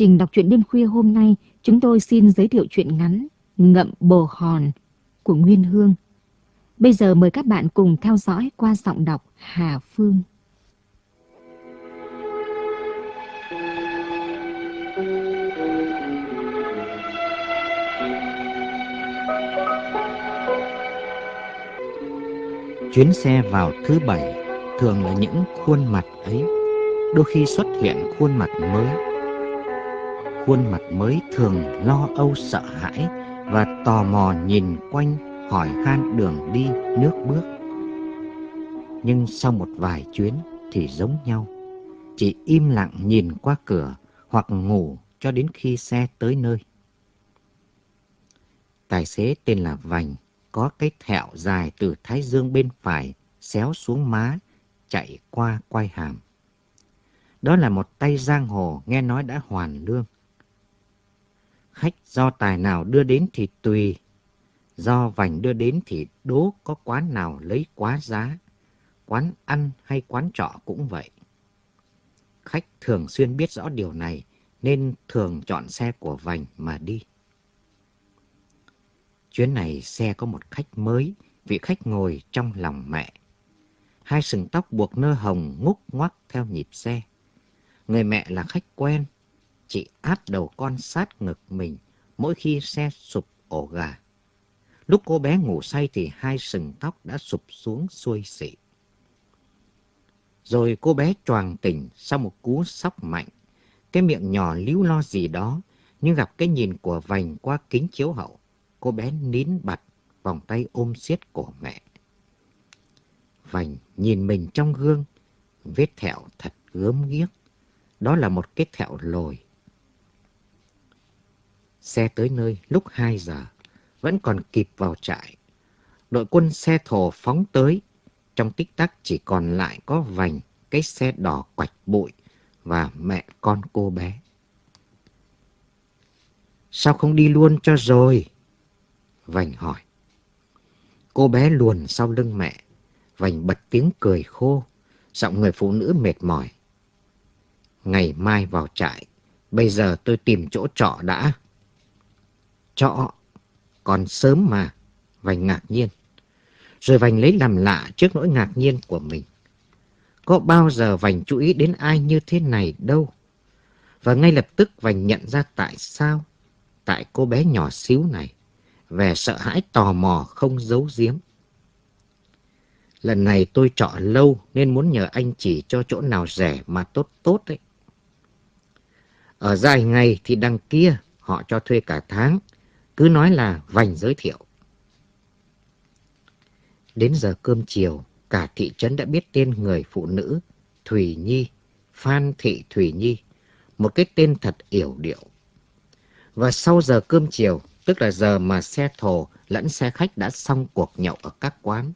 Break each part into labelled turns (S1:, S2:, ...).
S1: Trình đọc truyện đêm khuya hôm nay, chúng tôi xin giới thiệu truyện ngắn Ngậm bồ hòn của Nguyên Hương. Bây giờ mời các bạn cùng theo dõi qua giọng đọc Hà Phương.
S2: Chuyến xe vào thứ bảy thường là những khuôn mặt ấy đôi khi xuất hiện khuôn mặt mới. Khuôn mặt mới thường lo âu sợ hãi và tò mò nhìn quanh hỏi han đường đi nước bước. Nhưng sau một vài chuyến thì giống nhau, chỉ im lặng nhìn qua cửa hoặc ngủ cho đến khi xe tới nơi. Tài xế tên là Vành, có cái thẹo dài từ thái dương bên phải xéo xuống má, chạy qua quai hàm. Đó là một tay giang hồ nghe nói đã hoàn lương. Khách do tài nào đưa đến thì tùy. Do vành đưa đến thì đố có quán nào lấy quá giá. Quán ăn hay quán trọ cũng vậy. Khách thường xuyên biết rõ điều này nên thường chọn xe của vành mà đi. Chuyến này xe có một khách mới, vị khách ngồi trong lòng mẹ. Hai sừng tóc buộc nơ hồng ngúc ngoắc theo nhịp xe. Người mẹ là khách quen, chị áp đầu con sát ngực mình mỗi khi xe sụp ổ gà. Lúc cô bé ngủ say thì hai sừng tóc đã sụp xuống xuôi xị. Rồi cô bé choàng tỉnh sau một cú sóc mạnh. Cái miệng nhỏ líu lo gì đó, nhưng gặp cái nhìn của vành qua kính chiếu hậu. Cô bé nín bặt, vòng tay ôm siết cổ mẹ. Vành nhìn mình trong gương, vết thẹo thật gớm ghiếc. Đó là một cái thẹo lồi. Xe tới nơi lúc 2 giờ, vẫn còn kịp vào trại. Đội quân xe thồ phóng tới. Trong tích tắc chỉ còn lại có vành, cái xe đỏ quạch bụi và mẹ con cô bé. Sao không đi luôn cho rồi? Vành hỏi. Cô bé luồn sau lưng mẹ. Vành bật tiếng cười khô. Giọng người phụ nữ mệt mỏi. Ngày mai vào trại. Bây giờ tôi tìm chỗ trọ đã. Trọ? Còn sớm mà. Vành ngạc nhiên. Rồi Vành lấy làm lạ trước nỗi ngạc nhiên của mình. Có bao giờ Vành chú ý đến ai như thế này đâu. Và ngay lập tức Vành nhận ra tại sao. Tại cô bé nhỏ xíu này. Về sợ hãi tò mò không giấu giếm. Lần này tôi trọ lâu nên muốn nhờ anh chỉ cho chỗ nào rẻ mà tốt tốt đấy. Ở dài ngày thì đằng kia, họ cho thuê cả tháng. Cứ nói là vành giới thiệu. Đến giờ cơm chiều, cả thị trấn đã biết tên người phụ nữ Thùy Nhi, Phan Thị Thùy Nhi, một cái tên thật yểu điệu. Và sau giờ cơm chiều, tức là giờ mà xe thồ lẫn xe khách đã xong cuộc nhậu ở các quán,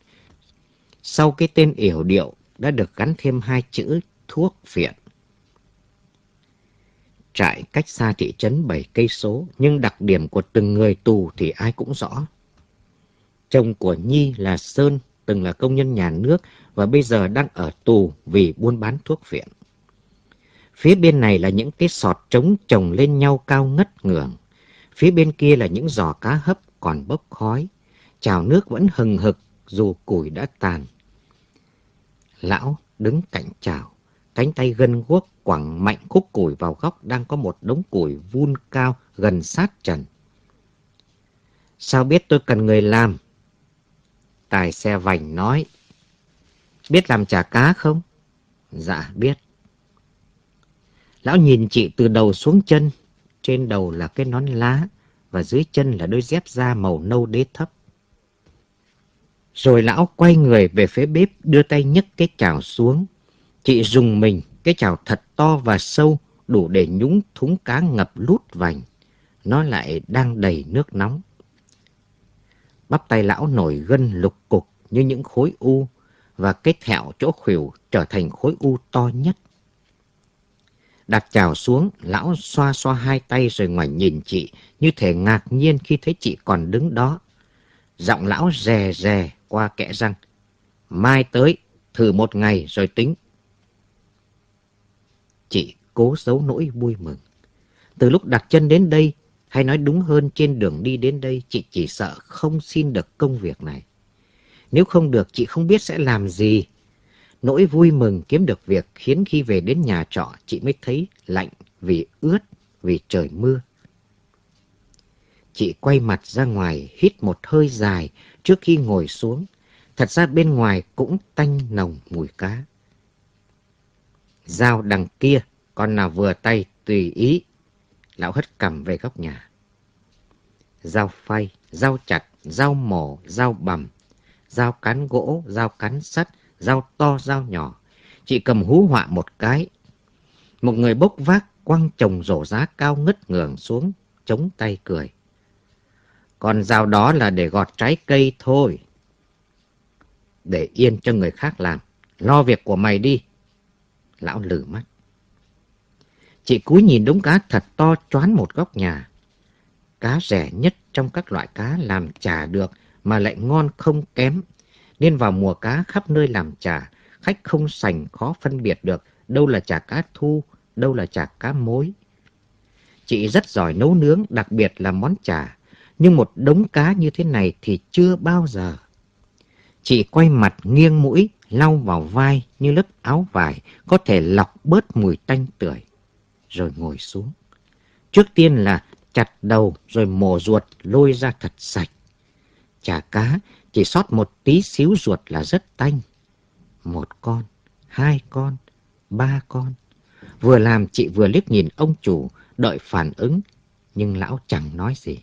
S2: sau cái tên yểu điệu đã được gắn thêm hai chữ thuốc phiện. Trại cách xa thị trấn 7 cây số, nhưng đặc điểm của từng người tù thì ai cũng rõ. Chồng của Nhi là Sơn, từng là công nhân nhà nước và bây giờ đang ở tù vì buôn bán thuốc viện. Phía bên này là những cái sọt trống chồng lên nhau cao ngất ngưỡng. Phía bên kia là những giò cá hấp còn bốc khói. Chào nước vẫn hừng hực dù củi đã tàn. Lão đứng cạnh chào cánh tay gân guốc quẳng mạnh khúc củi vào góc đang có một đống củi vun cao gần sát trần. Sao biết tôi cần người làm? Tài xe vành nói. Biết làm chả cá không? Dạ biết. Lão nhìn chị từ đầu xuống chân. Trên đầu là cái nón lá và dưới chân là đôi dép da màu nâu đế thấp. Rồi lão quay người về phía bếp đưa tay nhấc cái chảo xuống. Chị dùng mình, cái chảo thật to và sâu đủ để nhúng thúng cá ngập lút vành. Nó lại đang đầy nước nóng. Bắp tay lão nổi gân lục cục như những khối u và cái thẹo chỗ khuỷu trở thành khối u to nhất. Đặt chảo xuống, lão xoa xoa hai tay rồi ngoảnh nhìn chị như thể ngạc nhiên khi thấy chị còn đứng đó. Giọng lão rè rè qua kẽ răng. Mai tới, thử một ngày rồi tính. Chị cố giấu nỗi vui mừng. Từ lúc đặt chân đến đây, hay nói đúng hơn trên đường đi đến đây, chị chỉ sợ không xin được công việc này. Nếu không được, chị không biết sẽ làm gì. Nỗi vui mừng kiếm được việc khiến khi về đến nhà trọ, chị mới thấy lạnh vì ướt, vì trời mưa. Chị quay mặt ra ngoài, hít một hơi dài trước khi ngồi xuống. Thật ra bên ngoài cũng tanh nồng mùi cá. Dao đằng kia, con nào vừa tay tùy ý. Lão hất cầm về góc nhà. Dao phay, dao chặt, dao mổ, dao bầm, dao cán gỗ, dao cán sắt, dao to, dao nhỏ. Chị cầm hú họa một cái. Một người bốc vác quăng chồng rổ giá cao ngất ngường xuống, chống tay cười. Còn dao đó là để gọt trái cây thôi. Để yên cho người khác làm. Lo việc của mày đi. Lão lử mắt. Chị cúi nhìn đống cá thật to choán một góc nhà. Cá rẻ nhất trong các loại cá làm chả được mà lại ngon không kém. Nên vào mùa cá khắp nơi làm chả, khách không sành khó phân biệt được đâu là chả cá thu, đâu là chả cá mối. Chị rất giỏi nấu nướng, đặc biệt là món chả. Nhưng một đống cá như thế này thì chưa bao giờ. Chị quay mặt nghiêng mũi, lau vào vai như lớp áo vải, có thể lọc bớt mùi tanh tưởi. Rồi ngồi xuống. Trước tiên là chặt đầu rồi mổ ruột lôi ra thật sạch. Chả cá chỉ sót một tí xíu ruột là rất tanh. Một con, hai con, ba con. Vừa làm chị vừa liếc nhìn ông chủ, đợi phản ứng, nhưng lão chẳng nói gì.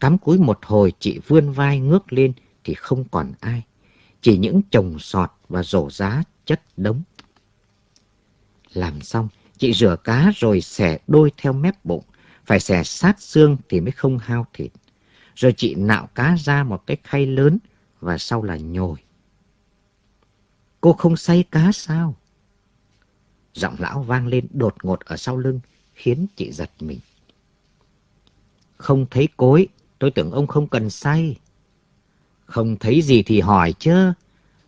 S2: Cắm cúi một hồi chị vươn vai ngước lên thì không còn ai. Chỉ những chồng sọt và rổ giá chất đống. Làm xong, chị rửa cá rồi xẻ đôi theo mép bụng. Phải xẻ sát xương thì mới không hao thịt. Rồi chị nạo cá ra một cái khay lớn và sau là nhồi. Cô không say cá sao? Giọng lão vang lên đột ngột ở sau lưng, khiến chị giật mình. Không thấy cối, tôi tưởng ông không cần say. Không thấy gì thì hỏi chứ.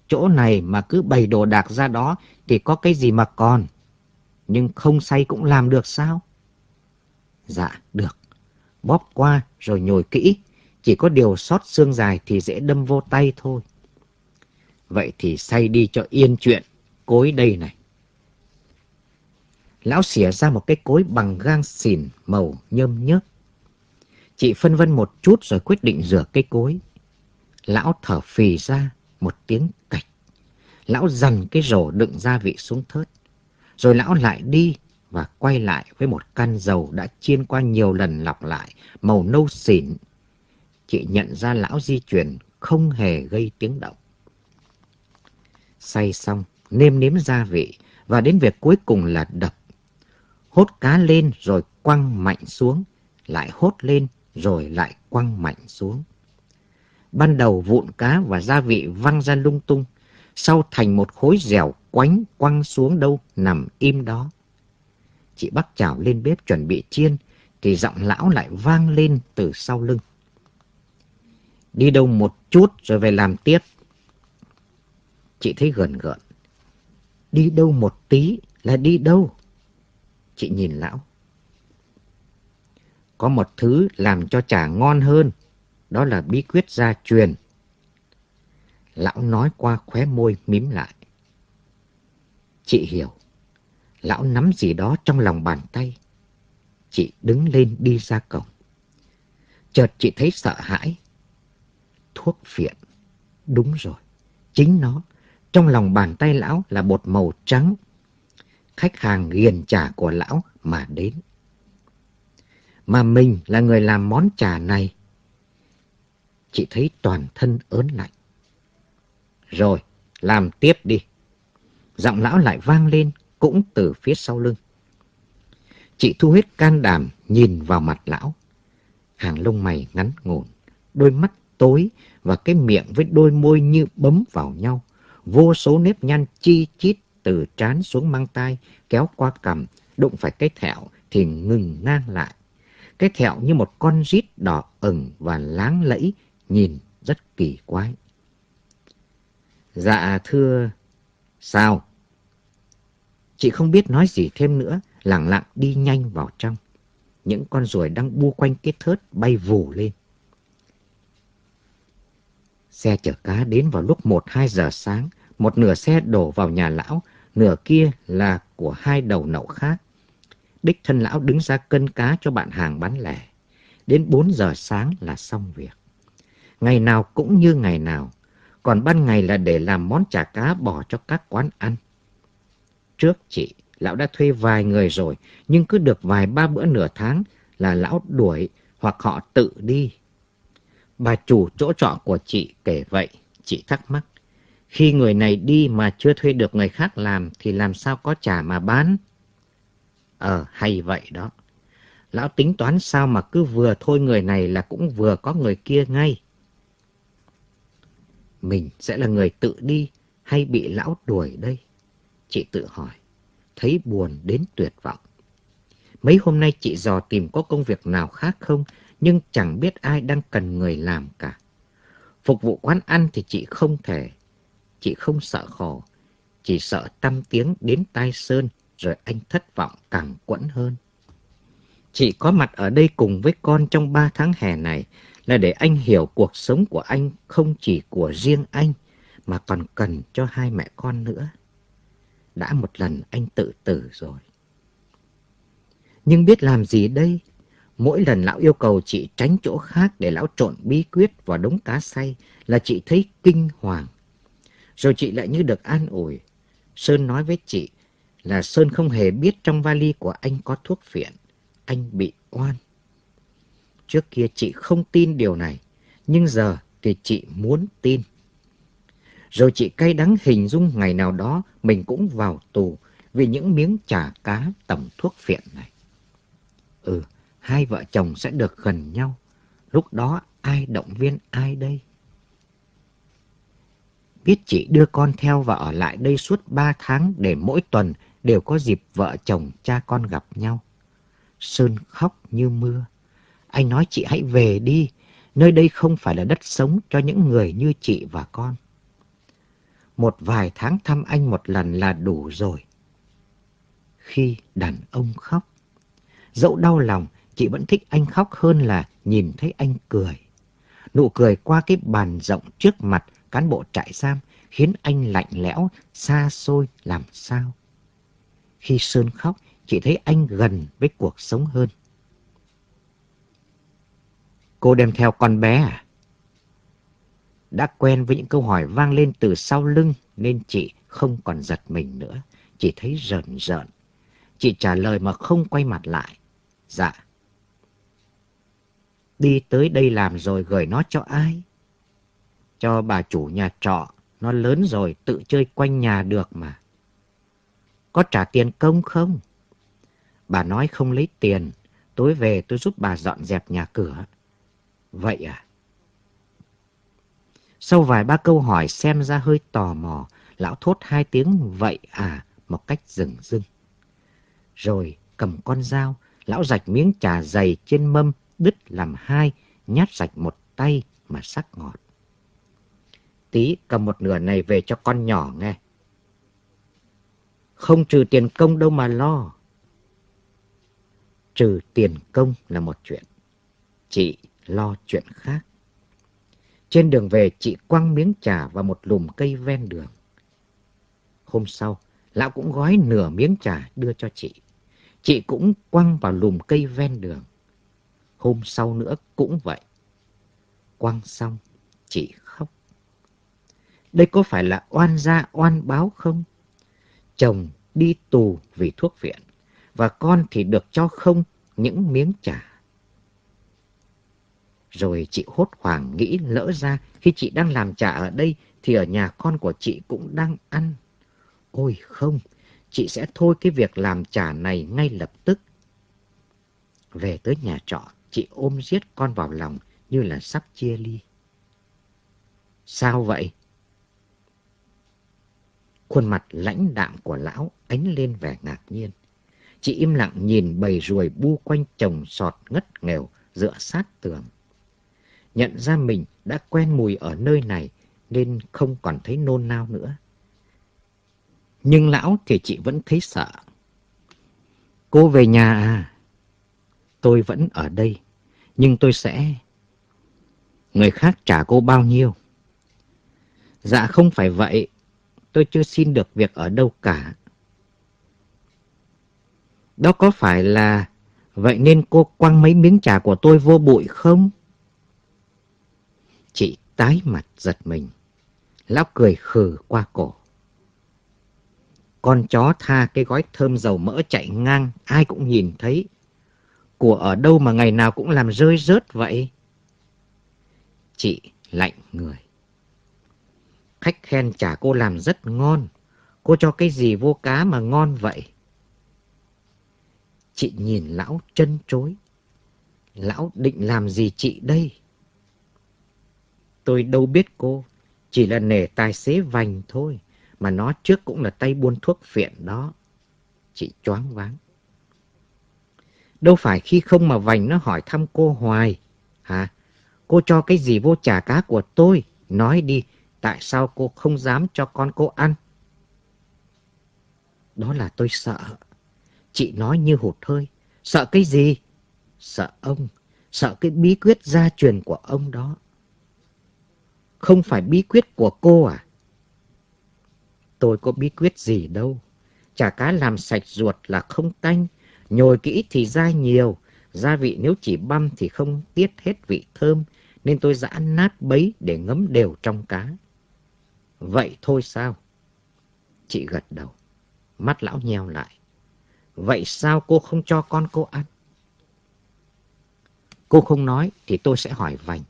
S2: Chỗ này mà cứ bày đồ đạc ra đó thì có cái gì mà còn. Nhưng không say cũng làm được sao? Dạ, được. Bóp qua rồi nhồi kỹ. Chỉ có điều sót xương dài thì dễ đâm vô tay thôi. Vậy thì say đi cho yên chuyện. Cối đây này. Lão xỉa ra một cái cối bằng gang xỉn màu nhơm nhớp. Chị phân vân một chút rồi quyết định rửa cái cối. Lão thở phì ra một tiếng cạch. Lão dằn cái rổ đựng gia vị xuống thớt. Rồi lão lại đi và quay lại với một can dầu đã chiên qua nhiều lần lọc lại, màu nâu xỉn. Chị nhận ra lão di chuyển không hề gây tiếng động. Xay xong, nêm nếm gia vị và đến việc cuối cùng là đập. Hốt cá lên rồi quăng mạnh xuống, lại hốt lên rồi lại quăng mạnh xuống. Ban đầu vụn cá và gia vị văng ra lung tung, sau thành một khối dẻo quánh quăng xuống đâu nằm im đó. Chị bắt chảo lên bếp chuẩn bị chiên, thì giọng lão lại vang lên từ sau lưng. Đi đâu một chút rồi về làm tiếp. Chị thấy gần gợn. Đi đâu một tí là đi đâu? Chị nhìn lão. Có một thứ làm cho chả ngon hơn, đó là bí quyết gia truyền. Lão nói qua khóe môi mím lại. Chị hiểu. Lão nắm gì đó trong lòng bàn tay. Chị đứng lên đi ra cổng. Chợt chị thấy sợ hãi. Thuốc phiện. Đúng rồi. Chính nó. Trong lòng bàn tay lão là bột màu trắng. Khách hàng ghiền trà của lão mà đến. Mà mình là người làm món trà này. Chị thấy toàn thân ớn lạnh. Rồi, làm tiếp đi. Giọng lão lại vang lên, cũng từ phía sau lưng. Chị thu hết can đảm nhìn vào mặt lão. Hàng lông mày ngắn ngủn, đôi mắt tối và cái miệng với đôi môi như bấm vào nhau. Vô số nếp nhăn chi chít từ trán xuống mang tay, kéo qua cằm, đụng phải cái thẹo thì ngừng ngang lại. Cái thẹo như một con rít đỏ ửng và láng lẫy, nhìn rất kỳ quái. Dạ thưa, sao? Chị không biết nói gì thêm nữa, lặng lặng đi nhanh vào trong. Những con ruồi đang bu quanh cái thớt bay vù lên. Xe chở cá đến vào lúc 1-2 giờ sáng, một nửa xe đổ vào nhà lão, nửa kia là của hai đầu nậu khác. Đích thân lão đứng ra cân cá cho bạn hàng bán lẻ. Đến 4 giờ sáng là xong việc. Ngày nào cũng như ngày nào, còn ban ngày là để làm món chả cá bỏ cho các quán ăn. Trước chị, lão đã thuê vài người rồi, nhưng cứ được vài ba bữa nửa tháng là lão đuổi hoặc họ tự đi. Bà chủ chỗ trọ của chị kể vậy, chị thắc mắc. Khi người này đi mà chưa thuê được người khác làm thì làm sao có trả mà bán? Ờ, hay vậy đó. Lão tính toán sao mà cứ vừa thôi người này là cũng vừa có người kia ngay. Mình sẽ là người tự đi hay bị lão đuổi đây? Chị tự hỏi, thấy buồn đến tuyệt vọng. Mấy hôm nay chị dò tìm có công việc nào khác không, nhưng chẳng biết ai đang cần người làm cả. Phục vụ quán ăn thì chị không thể. Chị không sợ khổ, chỉ sợ tâm tiếng đến tai Sơn rồi anh thất vọng càng quẫn hơn. Chị có mặt ở đây cùng với con trong ba tháng hè này là để anh hiểu cuộc sống của anh không chỉ của riêng anh, mà còn cần cho hai mẹ con nữa. Đã một lần anh tự tử rồi. Nhưng biết làm gì đây? Mỗi lần lão yêu cầu chị tránh chỗ khác để lão trộn bí quyết vào đống cá say là chị thấy kinh hoàng. Rồi chị lại như được an ủi. Sơn nói với chị là Sơn không hề biết trong vali của anh có thuốc phiện. Anh bị oan. Trước kia chị không tin điều này, nhưng giờ thì chị muốn tin. Rồi chị cay đắng hình dung ngày nào đó mình cũng vào tù vì những miếng chả cá tẩm thuốc phiện này. Ừ, hai vợ chồng sẽ được gần nhau. Lúc đó ai động viên ai đây? Biết chị đưa con theo và ở lại đây suốt ba tháng để mỗi tuần đều có dịp vợ chồng cha con gặp nhau. Sơn khóc như mưa. Anh nói chị hãy về đi, nơi đây không phải là đất sống cho những người như chị và con. Một vài tháng thăm anh một lần là đủ rồi. Khi đàn ông khóc, dẫu đau lòng, chị vẫn thích anh khóc hơn là nhìn thấy anh cười. Nụ cười qua cái bàn rộng trước mặt cán bộ trại giam khiến anh lạnh lẽo, xa xôi làm sao. Khi Sơn khóc, chị thấy anh gần với cuộc sống hơn. Cô đem theo con bé à? Đã quen với những câu hỏi vang lên từ sau lưng nên chị không còn giật mình nữa. Chị thấy rợn rợn. Chị trả lời mà không quay mặt lại. Dạ. Đi tới đây làm rồi gửi nó cho ai? Cho bà chủ nhà trọ. Nó lớn rồi, tự chơi quanh nhà được mà. Có trả tiền công không? Bà nói không lấy tiền. Tối về tôi giúp bà dọn dẹp nhà cửa. Vậy à? Sau vài ba câu hỏi xem ra hơi tò mò, lão thốt hai tiếng vậy à một cách rừng rưng. Rồi cầm con dao, lão rạch miếng trà dày trên mâm, đứt làm hai, nhát rạch một tay mà sắc ngọt. Tí cầm một nửa này về cho con nhỏ nghe. Không trừ tiền công đâu mà lo. Trừ tiền công là một chuyện. Chị lo chuyện khác. Trên đường về, chị quăng miếng trà vào một lùm cây ven đường. Hôm sau, lão cũng gói nửa miếng trà đưa cho chị. Chị cũng quăng vào lùm cây ven đường. Hôm sau nữa cũng vậy. quăng xong, chị khóc. Đây có phải là oan gia oan báo không? Chồng đi tù vì thuốc viện, và con thì được cho không những miếng trà. Rồi chị hốt hoảng nghĩ lỡ ra khi chị đang làm trả ở đây thì ở nhà con của chị cũng đang ăn. Ôi không, chị sẽ thôi cái việc làm trả này ngay lập tức. Về tới nhà trọ, chị ôm giết con vào lòng như là sắp chia ly. Sao vậy? Khuôn mặt lãnh đạm của lão ánh lên vẻ ngạc nhiên. Chị im lặng nhìn bầy ruồi bu quanh chồng sọt ngất nghèo dựa sát tường. Nhận ra mình đã quen mùi ở nơi này nên không còn thấy nôn nao nữa. Nhưng lão thì chị vẫn thấy sợ. Cô về nhà à? Tôi vẫn ở đây, nhưng tôi sẽ... Người khác trả cô bao nhiêu? Dạ không phải vậy, tôi chưa xin được việc ở đâu cả. Đó có phải là vậy nên cô quăng mấy miếng trà của tôi vô bụi không? Chị tái mặt giật mình. Lão cười khừ qua cổ. Con chó tha cái gói thơm dầu mỡ chạy ngang, ai cũng nhìn thấy. Của ở đâu mà ngày nào cũng làm rơi rớt vậy? Chị lạnh người. Khách khen chả cô làm rất ngon. Cô cho cái gì vô cá mà ngon vậy? Chị nhìn lão chân chối. Lão định làm gì chị đây? Tôi đâu biết cô, chỉ là nể tài xế vành thôi, mà nó trước cũng là tay buôn thuốc phiện đó. Chị choáng váng. Đâu phải khi không mà vành nó hỏi thăm cô hoài. Hả? Cô cho cái gì vô trà cá của tôi? Nói đi, tại sao cô không dám cho con cô ăn? Đó là tôi sợ. Chị nói như hụt hơi. Sợ cái gì? Sợ ông. Sợ cái bí quyết gia truyền của ông đó. Không phải bí quyết của cô à? Tôi có bí quyết gì đâu. Chả cá làm sạch ruột là không tanh. Nhồi kỹ thì dai nhiều. Gia vị nếu chỉ băm thì không tiết hết vị thơm. Nên tôi giã nát bấy để ngấm đều trong cá. Vậy thôi sao? Chị gật đầu. Mắt lão nheo lại. Vậy sao cô không cho con cô ăn? Cô không nói thì tôi sẽ hỏi Vành.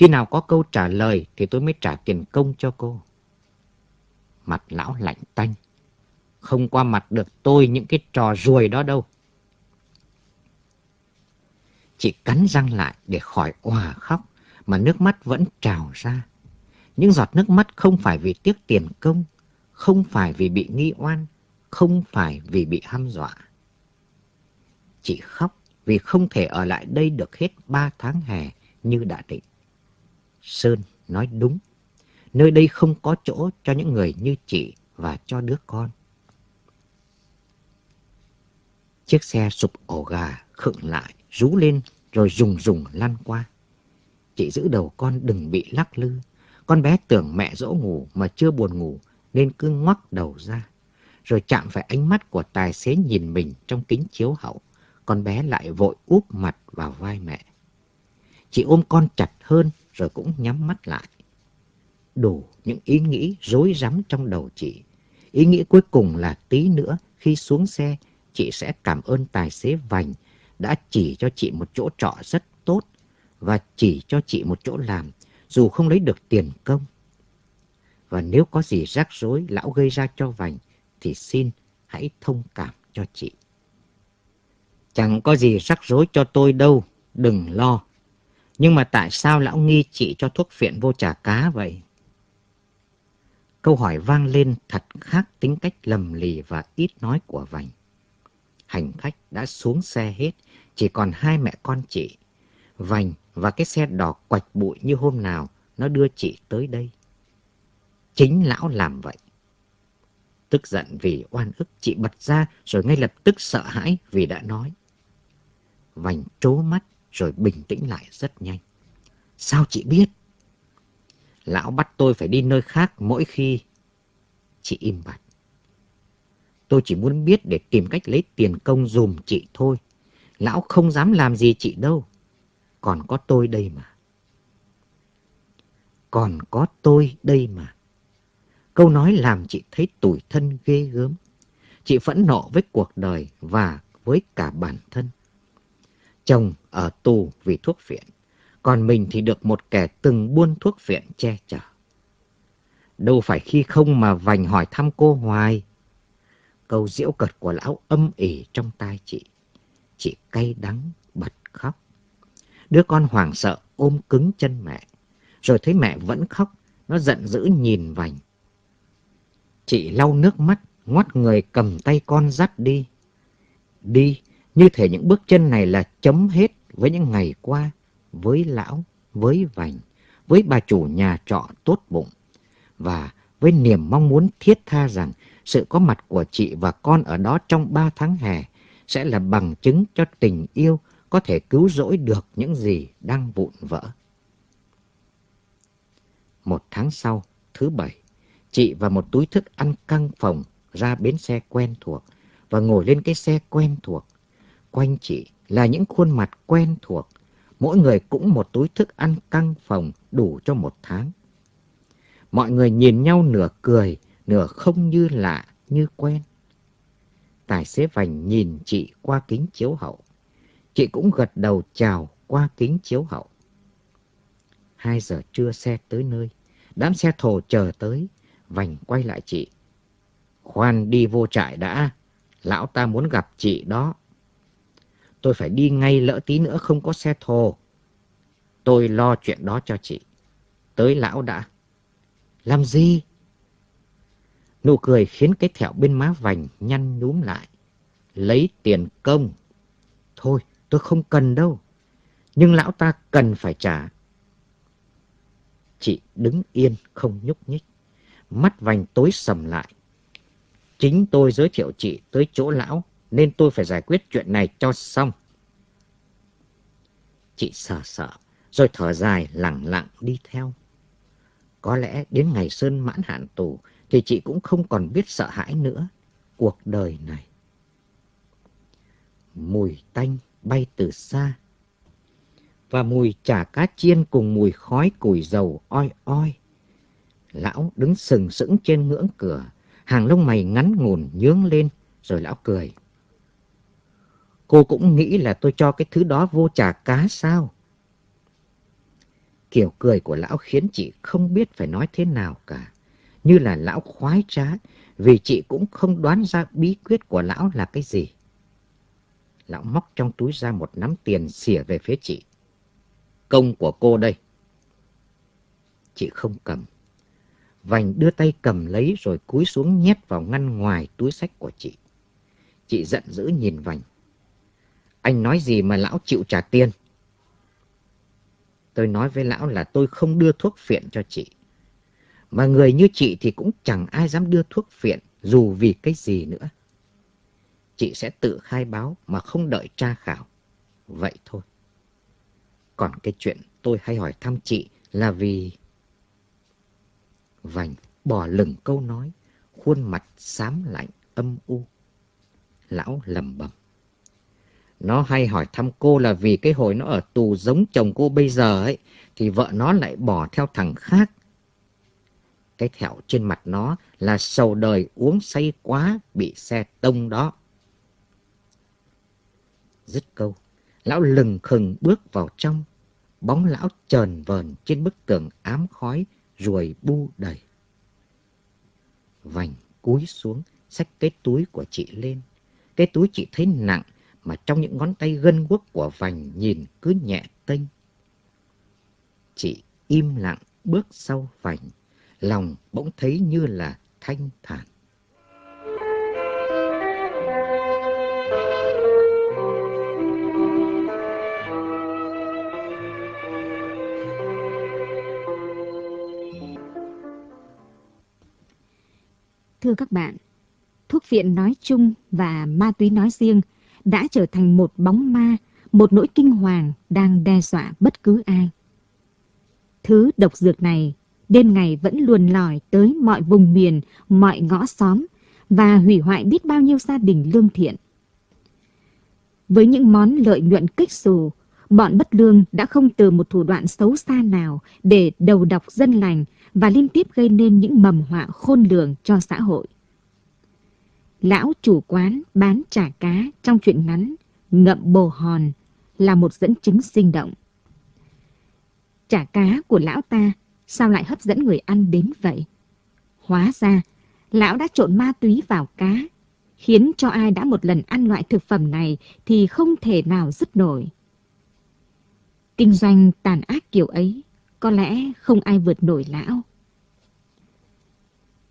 S2: Khi nào có câu trả lời thì tôi mới trả tiền công cho cô. Mặt lão lạnh tanh. Không qua mặt được tôi những cái trò ruồi đó đâu. Chị cắn răng lại để khỏi òa khóc mà nước mắt vẫn trào ra. Những giọt nước mắt không phải vì tiếc tiền công, không phải vì bị nghi oan, không phải vì bị hăm dọa. Chị khóc vì không thể ở lại đây được hết ba tháng hè như đã định. Sơn nói đúng. Nơi đây không có chỗ cho những người như chị và cho đứa con. Chiếc xe sụp ổ gà khựng lại, rú lên rồi rùng rùng lăn qua. Chị giữ đầu con đừng bị lắc lư. Con bé tưởng mẹ dỗ ngủ mà chưa buồn ngủ nên cứ ngoắc đầu ra. Rồi chạm phải ánh mắt của tài xế nhìn mình trong kính chiếu hậu. Con bé lại vội úp mặt vào vai mẹ. Chị ôm con chặt hơn rồi cũng nhắm mắt lại. Đủ những ý nghĩ rối rắm trong đầu chị. Ý nghĩ cuối cùng là tí nữa khi xuống xe, chị sẽ cảm ơn tài xế Vành đã chỉ cho chị một chỗ trọ rất tốt và chỉ cho chị một chỗ làm dù không lấy được tiền công. Và nếu có gì rắc rối lão gây ra cho Vành thì xin hãy thông cảm cho chị. Chẳng có gì rắc rối cho tôi đâu, đừng lo. Nhưng mà tại sao lão nghi chị cho thuốc phiện vô trà cá vậy? Câu hỏi vang lên thật khác tính cách lầm lì và ít nói của Vành. Hành khách đã xuống xe hết, chỉ còn hai mẹ con chị. Vành và cái xe đỏ quạch bụi như hôm nào nó đưa chị tới đây. Chính lão làm vậy. Tức giận vì oan ức chị bật ra rồi ngay lập tức sợ hãi vì đã nói. Vành trố mắt rồi bình tĩnh lại rất nhanh. Sao chị biết? Lão bắt tôi phải đi nơi khác mỗi khi... Chị im bặt. Tôi chỉ muốn biết để tìm cách lấy tiền công dùm chị thôi. Lão không dám làm gì chị đâu. Còn có tôi đây mà. còn có tôi đây mà. Câu nói làm chị thấy tủi thân ghê gớm. Chị phẫn nộ với cuộc đời và với cả bản thân. Chồng ở tù vì thuốc phiện, còn mình thì được một kẻ từng buôn thuốc phiện che chở. Đâu phải khi không mà vành hỏi thăm cô hoài. Câu diễu cợt của lão âm ỉ trong tai chị. Chị cay đắng, bật khóc. Đứa con hoảng sợ ôm cứng chân mẹ. Rồi thấy mẹ vẫn khóc, nó giận dữ nhìn vành. Chị lau nước mắt, ngoắt người cầm tay con dắt đi. Đi, như thể những bước chân này là chấm hết với những ngày qua, với lão, với vành, với bà chủ nhà trọ tốt bụng. Và với niềm mong muốn thiết tha rằng sự có mặt của chị và con ở đó trong ba tháng hè sẽ là bằng chứng cho tình yêu có thể cứu rỗi được những gì đang vụn vỡ. Một tháng sau, thứ bảy, chị và một túi thức ăn căng phòng ra bến xe quen thuộc và ngồi lên cái xe quen thuộc. Quanh chị là những khuôn mặt quen thuộc, mỗi người cũng một túi thức ăn căng phòng đủ cho một tháng. Mọi người nhìn nhau nửa cười, nửa không như lạ, như quen. Tài xế vành nhìn chị qua kính chiếu hậu. Chị cũng gật đầu chào qua kính chiếu hậu. Hai giờ trưa xe tới nơi. Đám xe thồ chờ tới. Vành quay lại chị. Khoan đi vô trại đã. Lão ta muốn gặp chị đó. Tôi phải đi ngay lỡ tí nữa không có xe thồ. Tôi lo chuyện đó cho chị. Tới lão đã. Làm gì? Nụ cười khiến cái thẹo bên má vành nhăn nhúm lại. Lấy tiền công. Thôi, tôi không cần đâu. Nhưng lão ta cần phải trả. Chị đứng yên không nhúc nhích. Mắt vành tối sầm lại. Chính tôi giới thiệu chị tới chỗ lão nên tôi phải giải quyết chuyện này cho xong. Chị sợ sợ, rồi thở dài lặng lặng đi theo. Có lẽ đến ngày Sơn mãn hạn tù thì chị cũng không còn biết sợ hãi nữa. Cuộc đời này. Mùi tanh bay từ xa. Và mùi chả cá chiên cùng mùi khói củi dầu oi oi. Lão đứng sừng sững trên ngưỡng cửa, hàng lông mày ngắn ngủn nhướng lên, rồi lão cười. Cô cũng nghĩ là tôi cho cái thứ đó vô trà cá sao? Kiểu cười của lão khiến chị không biết phải nói thế nào cả. Như là lão khoái trá, vì chị cũng không đoán ra bí quyết của lão là cái gì. Lão móc trong túi ra một nắm tiền xỉa về phía chị. Công của cô đây. Chị không cầm. Vành đưa tay cầm lấy rồi cúi xuống nhét vào ngăn ngoài túi sách của chị. Chị giận dữ nhìn Vành. Anh nói gì mà lão chịu trả tiền? Tôi nói với lão là tôi không đưa thuốc phiện cho chị. Mà người như chị thì cũng chẳng ai dám đưa thuốc phiện dù vì cái gì nữa. Chị sẽ tự khai báo mà không đợi tra khảo. Vậy thôi. Còn cái chuyện tôi hay hỏi thăm chị là vì... Vành bỏ lửng câu nói, khuôn mặt xám lạnh âm u. Lão lầm bầm. Nó hay hỏi thăm cô là vì cái hồi nó ở tù giống chồng cô bây giờ ấy, thì vợ nó lại bỏ theo thằng khác. Cái thẹo trên mặt nó là sầu đời uống say quá bị xe tông đó. Dứt câu, lão lừng khừng bước vào trong. Bóng lão trờn vờn trên bức tường ám khói, ruồi bu đầy. Vành cúi xuống, xách cái túi của chị lên. Cái túi chị thấy nặng, mà trong những ngón tay gân guốc của vành nhìn cứ nhẹ tênh. Chị im lặng bước sau vành, lòng bỗng thấy như là thanh thản.
S1: Thưa các bạn, thuốc viện nói chung và ma túy nói riêng đã trở thành một bóng ma, một nỗi kinh hoàng đang đe dọa bất cứ ai. Thứ độc dược này đêm ngày vẫn luồn lỏi tới mọi vùng miền, mọi ngõ xóm và hủy hoại biết bao nhiêu gia đình lương thiện. Với những món lợi nhuận kích xù, Bọn bất lương đã không từ một thủ đoạn xấu xa nào để đầu độc dân lành và liên tiếp gây nên những mầm họa khôn lường cho xã hội. Lão chủ quán bán chả cá trong chuyện ngắn Ngậm bồ hòn là một dẫn chứng sinh động. Chả cá của lão ta sao lại hấp dẫn người ăn đến vậy? Hóa ra, lão đã trộn ma túy vào cá, khiến cho ai đã một lần ăn loại thực phẩm này thì không thể nào dứt nổi. Kinh doanh tàn ác kiểu ấy, có lẽ không ai vượt nổi lão.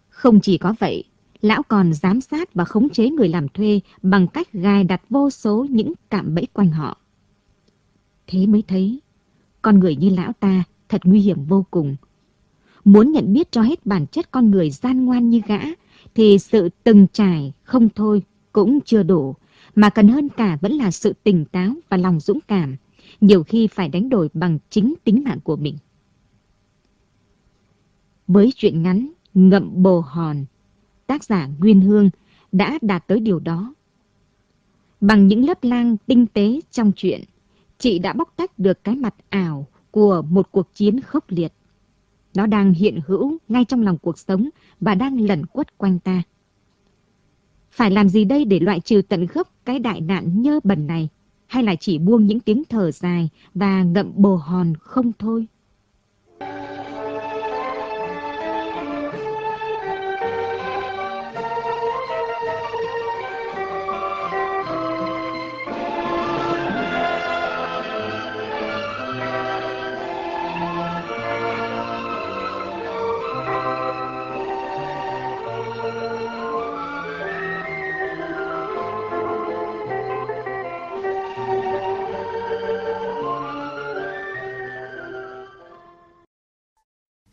S1: Không chỉ có vậy, lão còn giám sát và khống chế người làm thuê bằng cách gài đặt vô số những cạm bẫy quanh họ. Thế mới thấy, con người như lão ta thật nguy hiểm vô cùng. Muốn nhận biết cho hết bản chất con người gian ngoan như gã, thì sự từng trải không thôi cũng chưa đủ, mà cần hơn cả vẫn là sự tỉnh táo và lòng dũng cảm, nhiều khi phải đánh đổi bằng chính tính mạng của mình. Với chuyện ngắn Ngậm Bồ Hòn tác giả Nguyên Hương đã đạt tới điều đó. Bằng những lớp lang tinh tế trong chuyện, chị đã bóc tách được cái mặt ảo của một cuộc chiến khốc liệt. Nó đang hiện hữu ngay trong lòng cuộc sống và đang lẩn quất quanh ta. Phải làm gì đây để loại trừ tận gốc cái đại nạn nhơ bẩn này? Hay là chỉ buông những tiếng thở dài và ngậm bồ hòn không thôi?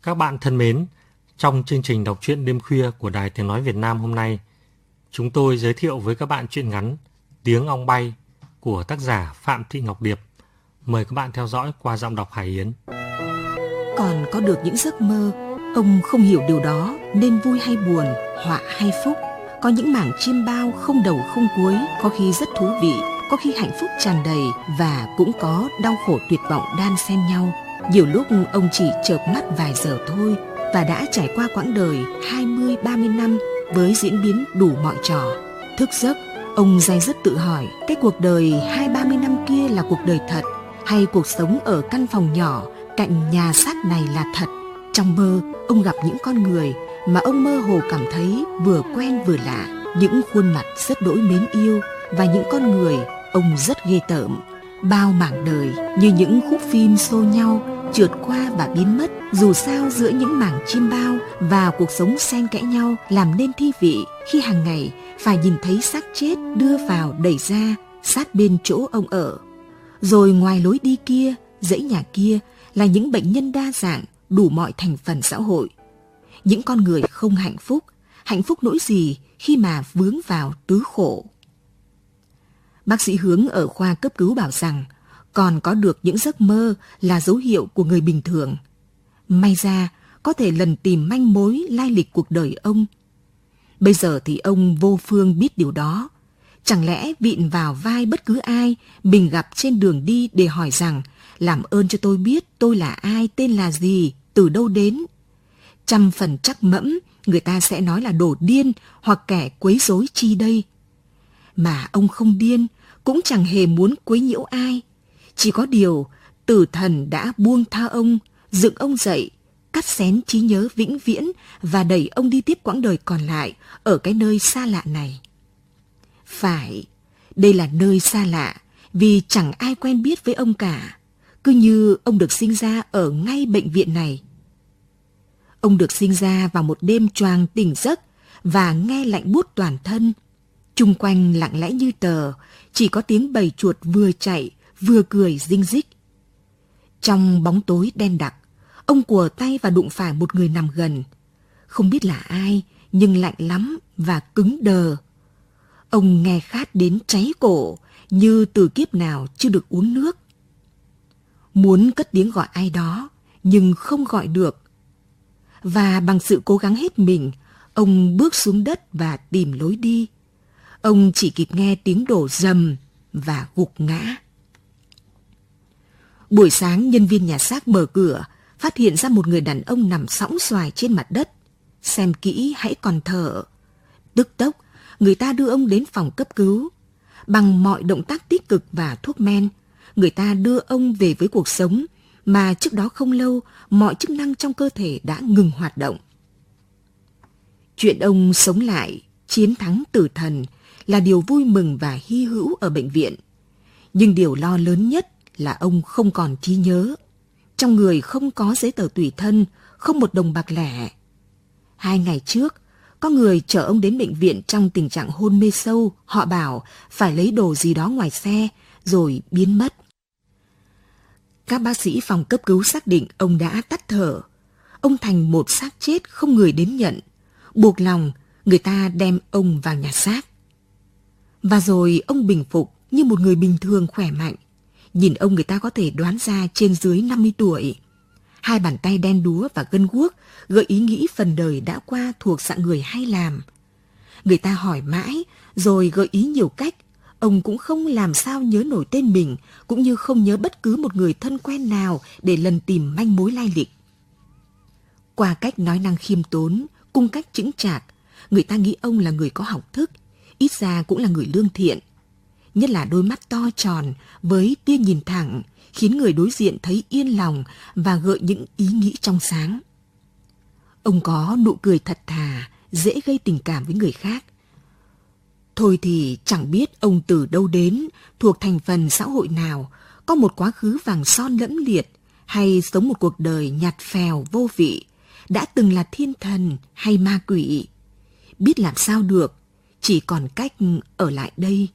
S3: Các bạn thân mến, trong chương trình đọc truyện đêm khuya của Đài Tiếng Nói Việt Nam hôm nay, chúng tôi giới thiệu với các bạn truyện ngắn Tiếng ong bay của tác giả Phạm Thị Ngọc Điệp. Mời các bạn theo dõi qua giọng đọc Hải Yến.
S4: Còn có được những giấc mơ, ông không hiểu điều đó nên vui hay buồn, họa hay phúc. Có những mảng chim bao không đầu không cuối, có khi rất thú vị, có khi hạnh phúc tràn đầy và cũng có đau khổ tuyệt vọng đan xen nhau nhiều lúc ông chỉ chợp mắt vài giờ thôi và đã trải qua quãng đời 20-30 năm với diễn biến đủ mọi trò. Thức giấc, ông dai dứt tự hỏi cái cuộc đời hai ba mươi năm kia là cuộc đời thật hay cuộc sống ở căn phòng nhỏ cạnh nhà sát này là thật. Trong mơ, ông gặp những con người mà ông mơ hồ cảm thấy vừa quen vừa lạ, những khuôn mặt rất đỗi mến yêu và những con người ông rất ghê tởm. Bao mảng đời như những khúc phim xô nhau trượt qua và biến mất. Dù sao giữa những mảng chim bao và cuộc sống xen kẽ nhau làm nên thi vị khi hàng ngày phải nhìn thấy xác chết đưa vào đẩy ra sát bên chỗ ông ở. Rồi ngoài lối đi kia, dãy nhà kia là những bệnh nhân đa dạng, đủ mọi thành phần xã hội. Những con người không hạnh phúc hạnh phúc nỗi gì khi mà vướng vào tứ khổ bác sĩ hướng ở khoa cấp cứu bảo rằng còn có được những giấc mơ là dấu hiệu của người bình thường. May ra, có thể lần tìm manh mối lai lịch cuộc đời ông. Bây giờ thì ông vô phương biết điều đó. Chẳng lẽ vịn vào vai bất cứ ai mình gặp trên đường đi để hỏi rằng làm ơn cho tôi biết tôi là ai, tên là gì, từ đâu đến. Trăm phần chắc mẫm, người ta sẽ nói là đổ điên hoặc kẻ quấy rối chi đây. Mà ông không điên, cũng chẳng hề muốn quấy nhiễu ai. Chỉ có điều, tử thần đã buông tha ông, dựng ông dậy, cắt xén trí nhớ vĩnh viễn và đẩy ông đi tiếp quãng đời còn lại ở cái nơi xa lạ này. Phải, đây là nơi xa lạ vì chẳng ai quen biết với ông cả, cứ như ông được sinh ra ở ngay bệnh viện này. Ông được sinh ra vào một đêm choàng tỉnh giấc và nghe lạnh buốt toàn thân. Trung quanh lặng lẽ như tờ, chỉ có tiếng bầy chuột vừa chạy vừa cười dinh dích. Trong bóng tối đen đặc, ông của tay và đụng phải một người nằm gần. Không biết là ai, nhưng lạnh lắm và cứng đờ. Ông nghe khát đến cháy cổ, như từ kiếp nào chưa được uống nước. Muốn cất tiếng gọi ai đó, nhưng không gọi được. Và bằng sự cố gắng hết mình, ông bước xuống đất và tìm lối đi. Ông chỉ kịp nghe tiếng đổ rầm và gục ngã. Buổi sáng nhân viên nhà xác mở cửa, phát hiện ra một người đàn ông nằm sõng xoài trên mặt đất. Xem kỹ hãy còn thở. Tức tốc, người ta đưa ông đến phòng cấp cứu. Bằng mọi động tác tích cực và thuốc men, người ta đưa ông về với cuộc sống mà trước đó không lâu mọi chức năng trong cơ thể đã ngừng hoạt động. Chuyện ông sống lại, chiến thắng tử thần là điều vui mừng và hy hữu ở bệnh viện. Nhưng điều lo lớn nhất là ông không còn trí nhớ. Trong người không có giấy tờ tùy thân, không một đồng bạc lẻ. Hai ngày trước, có người chở ông đến bệnh viện trong tình trạng hôn mê sâu, họ bảo phải lấy đồ gì đó ngoài xe, rồi biến mất. Các bác sĩ phòng cấp cứu xác định ông đã tắt thở. Ông thành một xác chết không người đến nhận. Buộc lòng, người ta đem ông vào nhà xác. Và rồi ông bình phục như một người bình thường khỏe mạnh. Nhìn ông người ta có thể đoán ra trên dưới 50 tuổi. Hai bàn tay đen đúa và gân guốc gợi ý nghĩ phần đời đã qua thuộc dạng người hay làm. Người ta hỏi mãi, rồi gợi ý nhiều cách. Ông cũng không làm sao nhớ nổi tên mình, cũng như không nhớ bất cứ một người thân quen nào để lần tìm manh mối lai lịch. Qua cách nói năng khiêm tốn, cung cách chững chạc, người ta nghĩ ông là người có học thức, ít ra cũng là người lương thiện. Nhất là đôi mắt to tròn với tia nhìn thẳng, khiến người đối diện thấy yên lòng và gợi những ý nghĩ trong sáng. Ông có nụ cười thật thà, dễ gây tình cảm với người khác. Thôi thì chẳng biết ông từ đâu đến, thuộc thành phần xã hội nào, có một quá khứ vàng son lẫm liệt, hay sống một cuộc đời nhạt phèo vô vị, đã từng là thiên thần hay ma quỷ. Biết làm sao được, chỉ còn cách ở lại đây.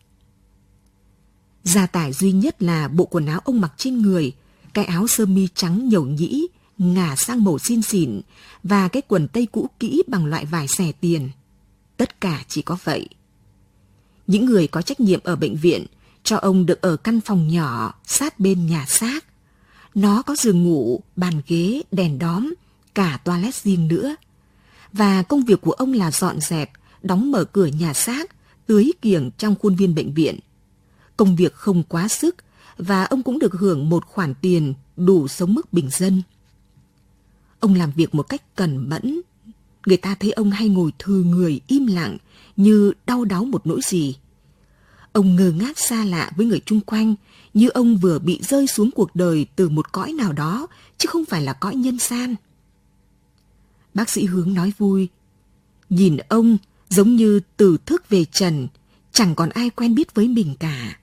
S4: Gia tài duy nhất là bộ quần áo ông mặc trên người, cái áo sơ mi trắng nhầu nhĩ, ngả sang màu xin xỉn và cái quần tây cũ kỹ bằng loại vải xẻ tiền. Tất cả chỉ có vậy. Những người có trách nhiệm ở bệnh viện cho ông được ở căn phòng nhỏ sát bên nhà xác. Nó có giường ngủ, bàn ghế, đèn đóm, cả toilet riêng nữa. Và công việc của ông là dọn dẹp, đóng mở cửa nhà xác, tưới kiểng trong khuôn viên bệnh viện. Công việc không quá sức và ông cũng được hưởng một khoản tiền đủ sống mức bình dân. Ông làm việc một cách cẩn mẫn. Người ta thấy ông hay ngồi thư người im lặng như đau đáu một nỗi gì. Ông ngơ ngác xa lạ với người chung quanh như ông vừa bị rơi xuống cuộc đời từ một cõi nào đó chứ không phải là cõi nhân gian. Bác sĩ Hướng nói vui. Nhìn ông giống như từ thức về trần, chẳng còn ai quen biết với mình cả.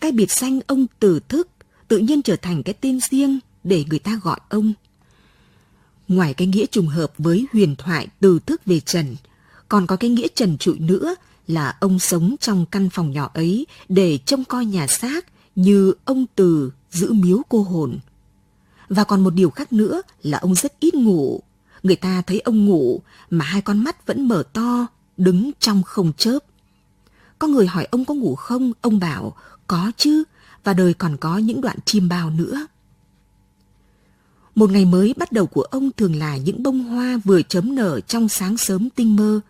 S4: Cái biệt danh ông từ thức tự nhiên trở thành cái tên riêng để người ta gọi ông. Ngoài cái nghĩa trùng hợp với huyền thoại từ thức về trần, còn có cái nghĩa trần trụi nữa là ông sống trong căn phòng nhỏ ấy để trông coi nhà xác như ông từ giữ miếu cô hồn. Và còn một điều khác nữa là ông rất ít ngủ. Người ta thấy ông ngủ mà hai con mắt vẫn mở to, đứng trong không chớp. Có người hỏi ông có ngủ không? Ông bảo, có chứ, và đời còn có những đoạn chim bao nữa. Một ngày mới bắt đầu của ông thường là những bông hoa vừa chấm nở trong sáng sớm tinh mơ.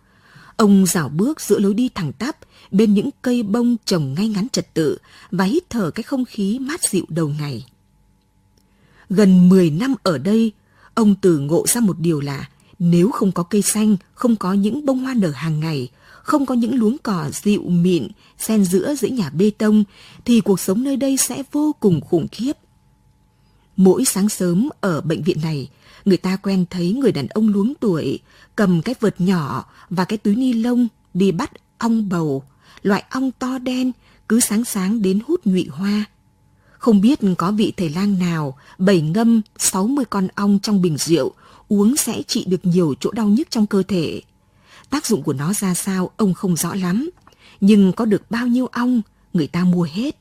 S4: Ông dạo bước giữa lối đi thẳng tắp bên những cây bông trồng ngay ngắn trật tự và hít thở cái không khí mát dịu đầu ngày. Gần 10 năm ở đây, ông từ ngộ ra một điều là nếu không có cây xanh, không có những bông hoa nở hàng ngày, không có những luống cỏ dịu mịn xen giữa dãy nhà bê tông thì cuộc sống nơi đây sẽ vô cùng khủng khiếp. Mỗi sáng sớm ở bệnh viện này, người ta quen thấy người đàn ông luống tuổi cầm cái vợt nhỏ và cái túi ni lông đi bắt ong bầu, loại ong to đen cứ sáng sáng đến hút nhụy hoa. Không biết có vị thầy lang nào bảy ngâm 60 con ong trong bình rượu uống sẽ trị được nhiều chỗ đau nhức trong cơ thể. Tác dụng của nó ra sao ông không rõ lắm, nhưng có được bao nhiêu ong người ta mua hết.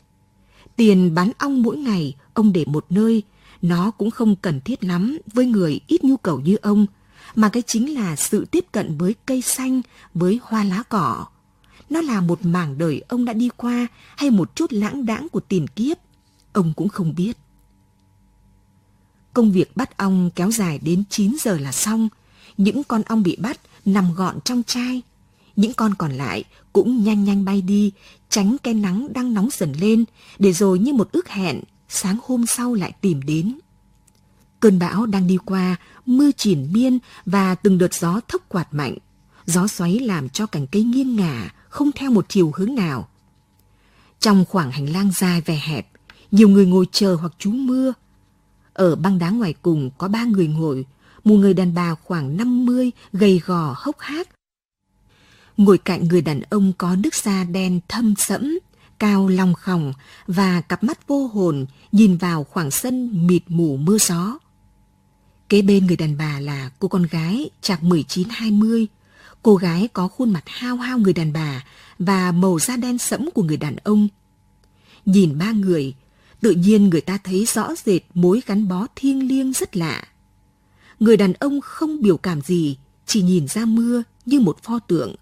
S4: Tiền bán ong mỗi ngày ông để một nơi, nó cũng không cần thiết lắm với người ít nhu cầu như ông, mà cái chính là sự tiếp cận với cây xanh, với hoa lá cỏ. Nó là một mảng đời ông đã đi qua hay một chút lãng đãng của tiền kiếp, ông cũng không biết. Công việc bắt ong kéo dài đến 9 giờ là xong. Những con ong bị bắt nằm gọn trong chai. Những con còn lại cũng nhanh nhanh bay đi, tránh cái nắng đang nóng dần lên, để rồi như một ước hẹn, sáng hôm sau lại tìm đến. Cơn bão đang đi qua, mưa triển miên và từng đợt gió thốc quạt mạnh. Gió xoáy làm cho cành cây nghiêng ngả, không theo một chiều hướng nào. Trong khoảng hành lang dài vẻ hẹp, nhiều người ngồi chờ hoặc trú mưa. Ở băng đá ngoài cùng có ba người ngồi, một người đàn bà khoảng 50, gầy gò, hốc hác. Ngồi cạnh người đàn ông có nước da đen thâm sẫm, cao long khòng và cặp mắt vô hồn nhìn vào khoảng sân mịt mù mưa gió. Kế bên người đàn bà là cô con gái chạc 19-20. Cô gái có khuôn mặt hao hao người đàn bà và màu da đen sẫm của người đàn ông. Nhìn ba người, tự nhiên người ta thấy rõ rệt mối gắn bó thiêng liêng rất lạ. Người đàn ông không biểu cảm gì, chỉ nhìn ra mưa như một pho tượng.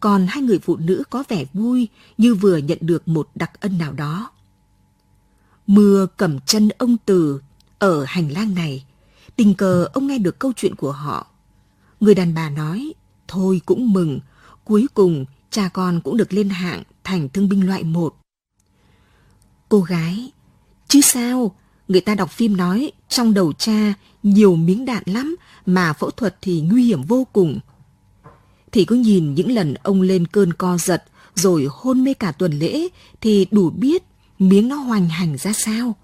S4: Còn hai người phụ nữ có vẻ vui như vừa nhận được một đặc ân nào đó. Mưa cầm chân ông Từ ở hành lang này. Tình cờ ông nghe được câu chuyện của họ. Người đàn bà nói, thôi cũng mừng, cuối cùng cha con cũng được lên hạng thành thương binh loại một. Cô gái, chứ sao, người ta đọc phim nói trong đầu cha nhiều miếng đạn lắm mà phẫu thuật thì nguy hiểm vô cùng. Thì cứ nhìn những lần ông lên cơn co giật rồi hôn mê cả tuần lễ thì đủ biết miếng nó hoành hành ra sao.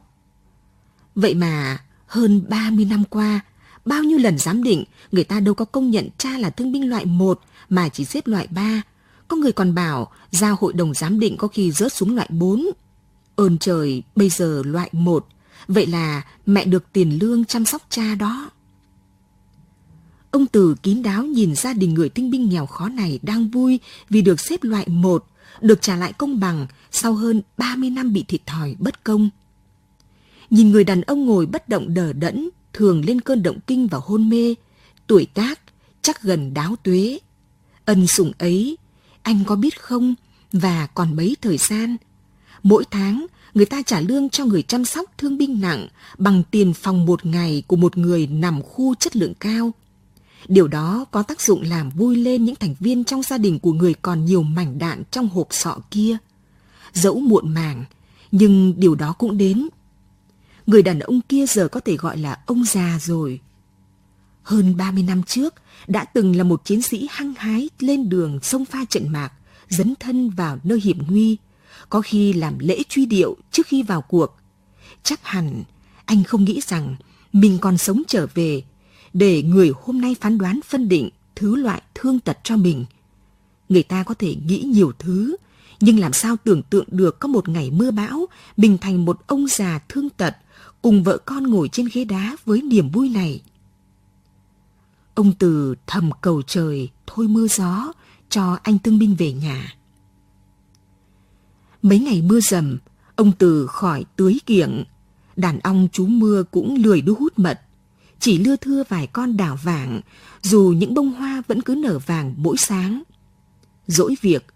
S4: Vậy mà hơn 30 năm qua, bao nhiêu lần giám định người ta đâu có công nhận cha là thương binh loại 1 mà chỉ xếp loại 3. Có người còn bảo ra hội đồng giám định có khi rớt xuống loại 4. Ơn trời, bây giờ loại một Vậy là mẹ được tiền lương chăm sóc cha đó. Ông Từ kín đáo nhìn gia đình người tinh binh nghèo khó này đang vui vì được xếp loại một được trả lại công bằng sau hơn 30 năm bị thiệt thòi bất công. Nhìn người đàn ông ngồi bất động đờ đẫn, thường lên cơn động kinh và hôn mê, tuổi tác chắc gần đáo tuế. Ân sủng ấy, anh có biết không, và còn mấy thời gian. Mỗi tháng, người ta trả lương cho người chăm sóc thương binh nặng bằng tiền phòng một ngày của một người nằm khu chất lượng cao. Điều đó có tác dụng làm vui lên những thành viên trong gia đình của người còn nhiều mảnh đạn trong hộp sọ kia. Dẫu muộn màng, nhưng điều đó cũng đến. Người đàn ông kia giờ có thể gọi là ông già rồi. Hơn 30 năm trước, đã từng là một chiến sĩ hăng hái lên đường sông pha trận mạc, dấn thân vào nơi hiểm nguy, có khi làm lễ truy điệu trước khi vào cuộc. Chắc hẳn anh không nghĩ rằng mình còn sống trở về để người hôm nay phán đoán phân định thứ loại thương tật cho mình. Người ta có thể nghĩ nhiều thứ, nhưng làm sao tưởng tượng được có một ngày mưa bão, mình thành một ông già thương tật, cùng vợ con ngồi trên ghế đá với niềm vui này. Ông Từ thầm cầu trời thôi mưa gió cho anh tương binh về nhà. Mấy ngày mưa dầm, ông Từ khỏi tưới kiểng. Đàn ong chú mưa cũng lười đu hút mật. Chỉ lưa thưa vài con đảo vàng, dù những bông hoa vẫn cứ nở vàng mỗi sáng. Dỗi việc,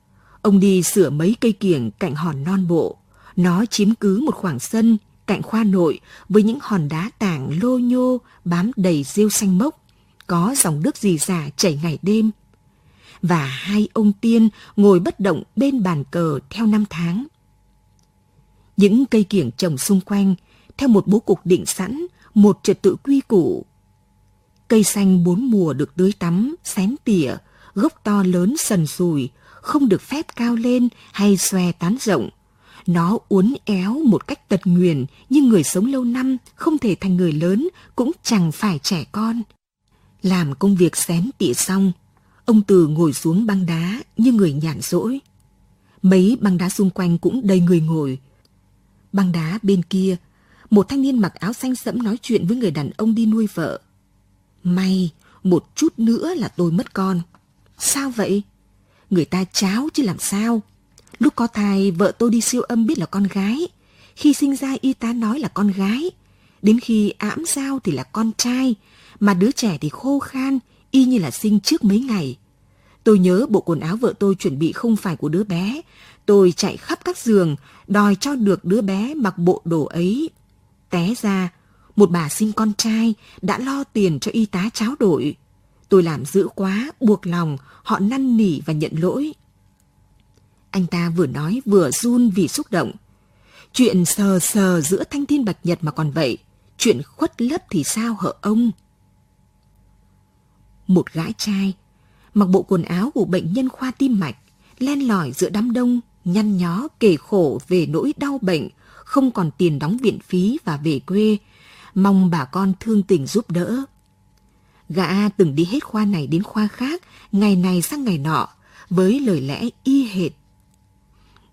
S4: ông đi sửa mấy cây kiểng cạnh hòn non bộ. Nó chiếm cứ một khoảng sân cạnh khoa nội với những hòn đá tảng lô nhô bám đầy rêu xanh mốc, có dòng nước dì dả chảy ngày đêm và hai ông tiên ngồi bất động bên bàn cờ theo năm tháng. Những cây kiểng trồng xung quanh theo một bố cục định sẵn, một trật tự quy củ. Cây xanh bốn mùa được tưới tắm, xén tỉa, gốc to lớn sần sùi, không được phép cao lên hay xòe tán rộng. Nó uốn éo một cách tật nguyền như người sống lâu năm không thể thành người lớn cũng chẳng phải trẻ con. Làm công việc xén tỉa xong, Ông Từ ngồi xuống băng đá như người nhàn rỗi. Mấy băng đá xung quanh cũng đầy người ngồi. Băng đá bên kia, một thanh niên mặc áo xanh sẫm nói chuyện với người đàn ông đi nuôi vợ. May, một chút nữa là tôi mất con. Sao vậy? Người ta cháo chứ làm sao? Lúc có thai, vợ tôi đi siêu âm biết là con gái. Khi sinh ra y tá nói là con gái. Đến khi ãm sao thì là con trai. Mà đứa trẻ thì khô khan, y như là sinh trước mấy ngày. Tôi nhớ bộ quần áo vợ tôi chuẩn bị không phải của đứa bé. Tôi chạy khắp các giường, đòi cho được đứa bé mặc bộ đồ ấy. Té ra, một bà sinh con trai đã lo tiền cho y tá cháo đổi. Tôi làm dữ quá, buộc lòng, họ năn nỉ và nhận lỗi. Anh ta vừa nói vừa run vì xúc động. Chuyện sờ sờ giữa thanh thiên bạch nhật mà còn vậy, chuyện khuất lấp thì sao hở ông? Một gã trai, mặc bộ quần áo của bệnh nhân khoa tim mạch, len lỏi giữa đám đông, nhăn nhó kể khổ về nỗi đau bệnh, không còn tiền đóng viện phí và về quê, mong bà con thương tình giúp đỡ. Gã từng đi hết khoa này đến khoa khác, ngày này sang ngày nọ, với lời lẽ y hệt.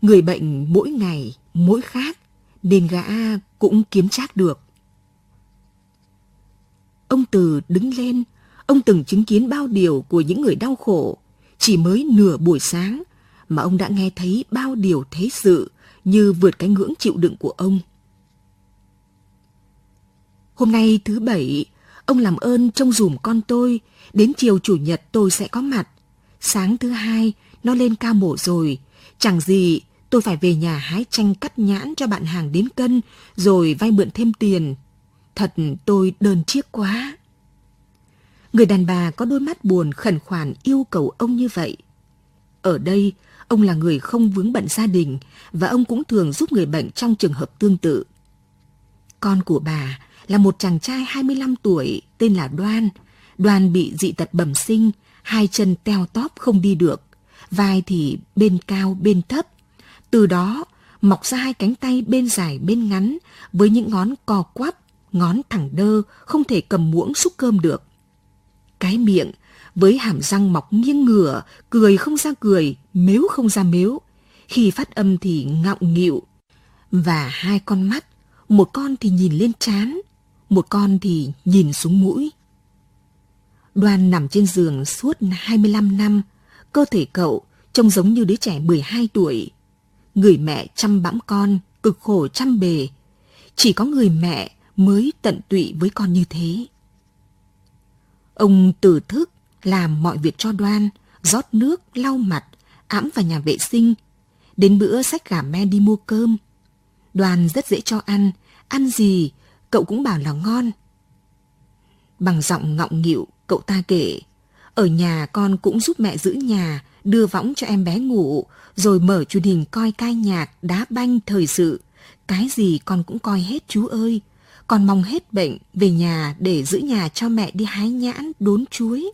S4: Người bệnh mỗi ngày, mỗi khác, nên gã cũng kiếm trác được. Ông Từ đứng lên, ông từng chứng kiến bao điều của những người đau khổ. Chỉ mới nửa buổi sáng mà ông đã nghe thấy bao điều thế sự như vượt cái ngưỡng chịu đựng của ông. Hôm nay thứ bảy, ông làm ơn trông dùm con tôi, đến chiều chủ nhật tôi sẽ có mặt. Sáng thứ hai, nó lên ca mổ rồi, chẳng gì tôi phải về nhà hái chanh cắt nhãn cho bạn hàng đến cân, rồi vay mượn thêm tiền. Thật tôi đơn chiếc quá. Người đàn bà có đôi mắt buồn khẩn khoản yêu cầu ông như vậy. Ở đây, ông là người không vướng bận gia đình và ông cũng thường giúp người bệnh trong trường hợp tương tự. Con của bà là một chàng trai 25 tuổi tên là Đoan. Đoan bị dị tật bẩm sinh, hai chân teo tóp không đi được, vai thì bên cao bên thấp. Từ đó mọc ra hai cánh tay bên dài bên ngắn với những ngón co quắp, ngón thẳng đơ, không thể cầm muỗng xúc cơm được. Cái miệng với hàm răng mọc nghiêng ngửa, cười không ra cười, mếu không ra mếu. Khi phát âm thì ngọng nghịu. Và hai con mắt, một con thì nhìn lên trán, một con thì nhìn xuống mũi. Đoan nằm trên giường suốt 25 năm, cơ thể cậu trông giống như đứa trẻ 12 tuổi. Người mẹ chăm bẵm con, cực khổ chăm bề. Chỉ có người mẹ mới tận tụy với con như thế. Ông tử thức làm mọi việc cho đoan, rót nước, lau mặt, ẵm vào nhà vệ sinh. Đến bữa sách gà me đi mua cơm. Đoàn rất dễ cho ăn, ăn gì cậu cũng bảo là ngon. Bằng giọng ngọng nghịu, cậu ta kể, ở nhà con cũng giúp mẹ giữ nhà, đưa võng cho em bé ngủ, rồi mở truyền hình coi ca nhạc, đá banh, thời sự. Cái gì con cũng coi hết chú ơi còn mong hết bệnh về nhà để giữ nhà cho mẹ đi hái nhãn, đốn chuối.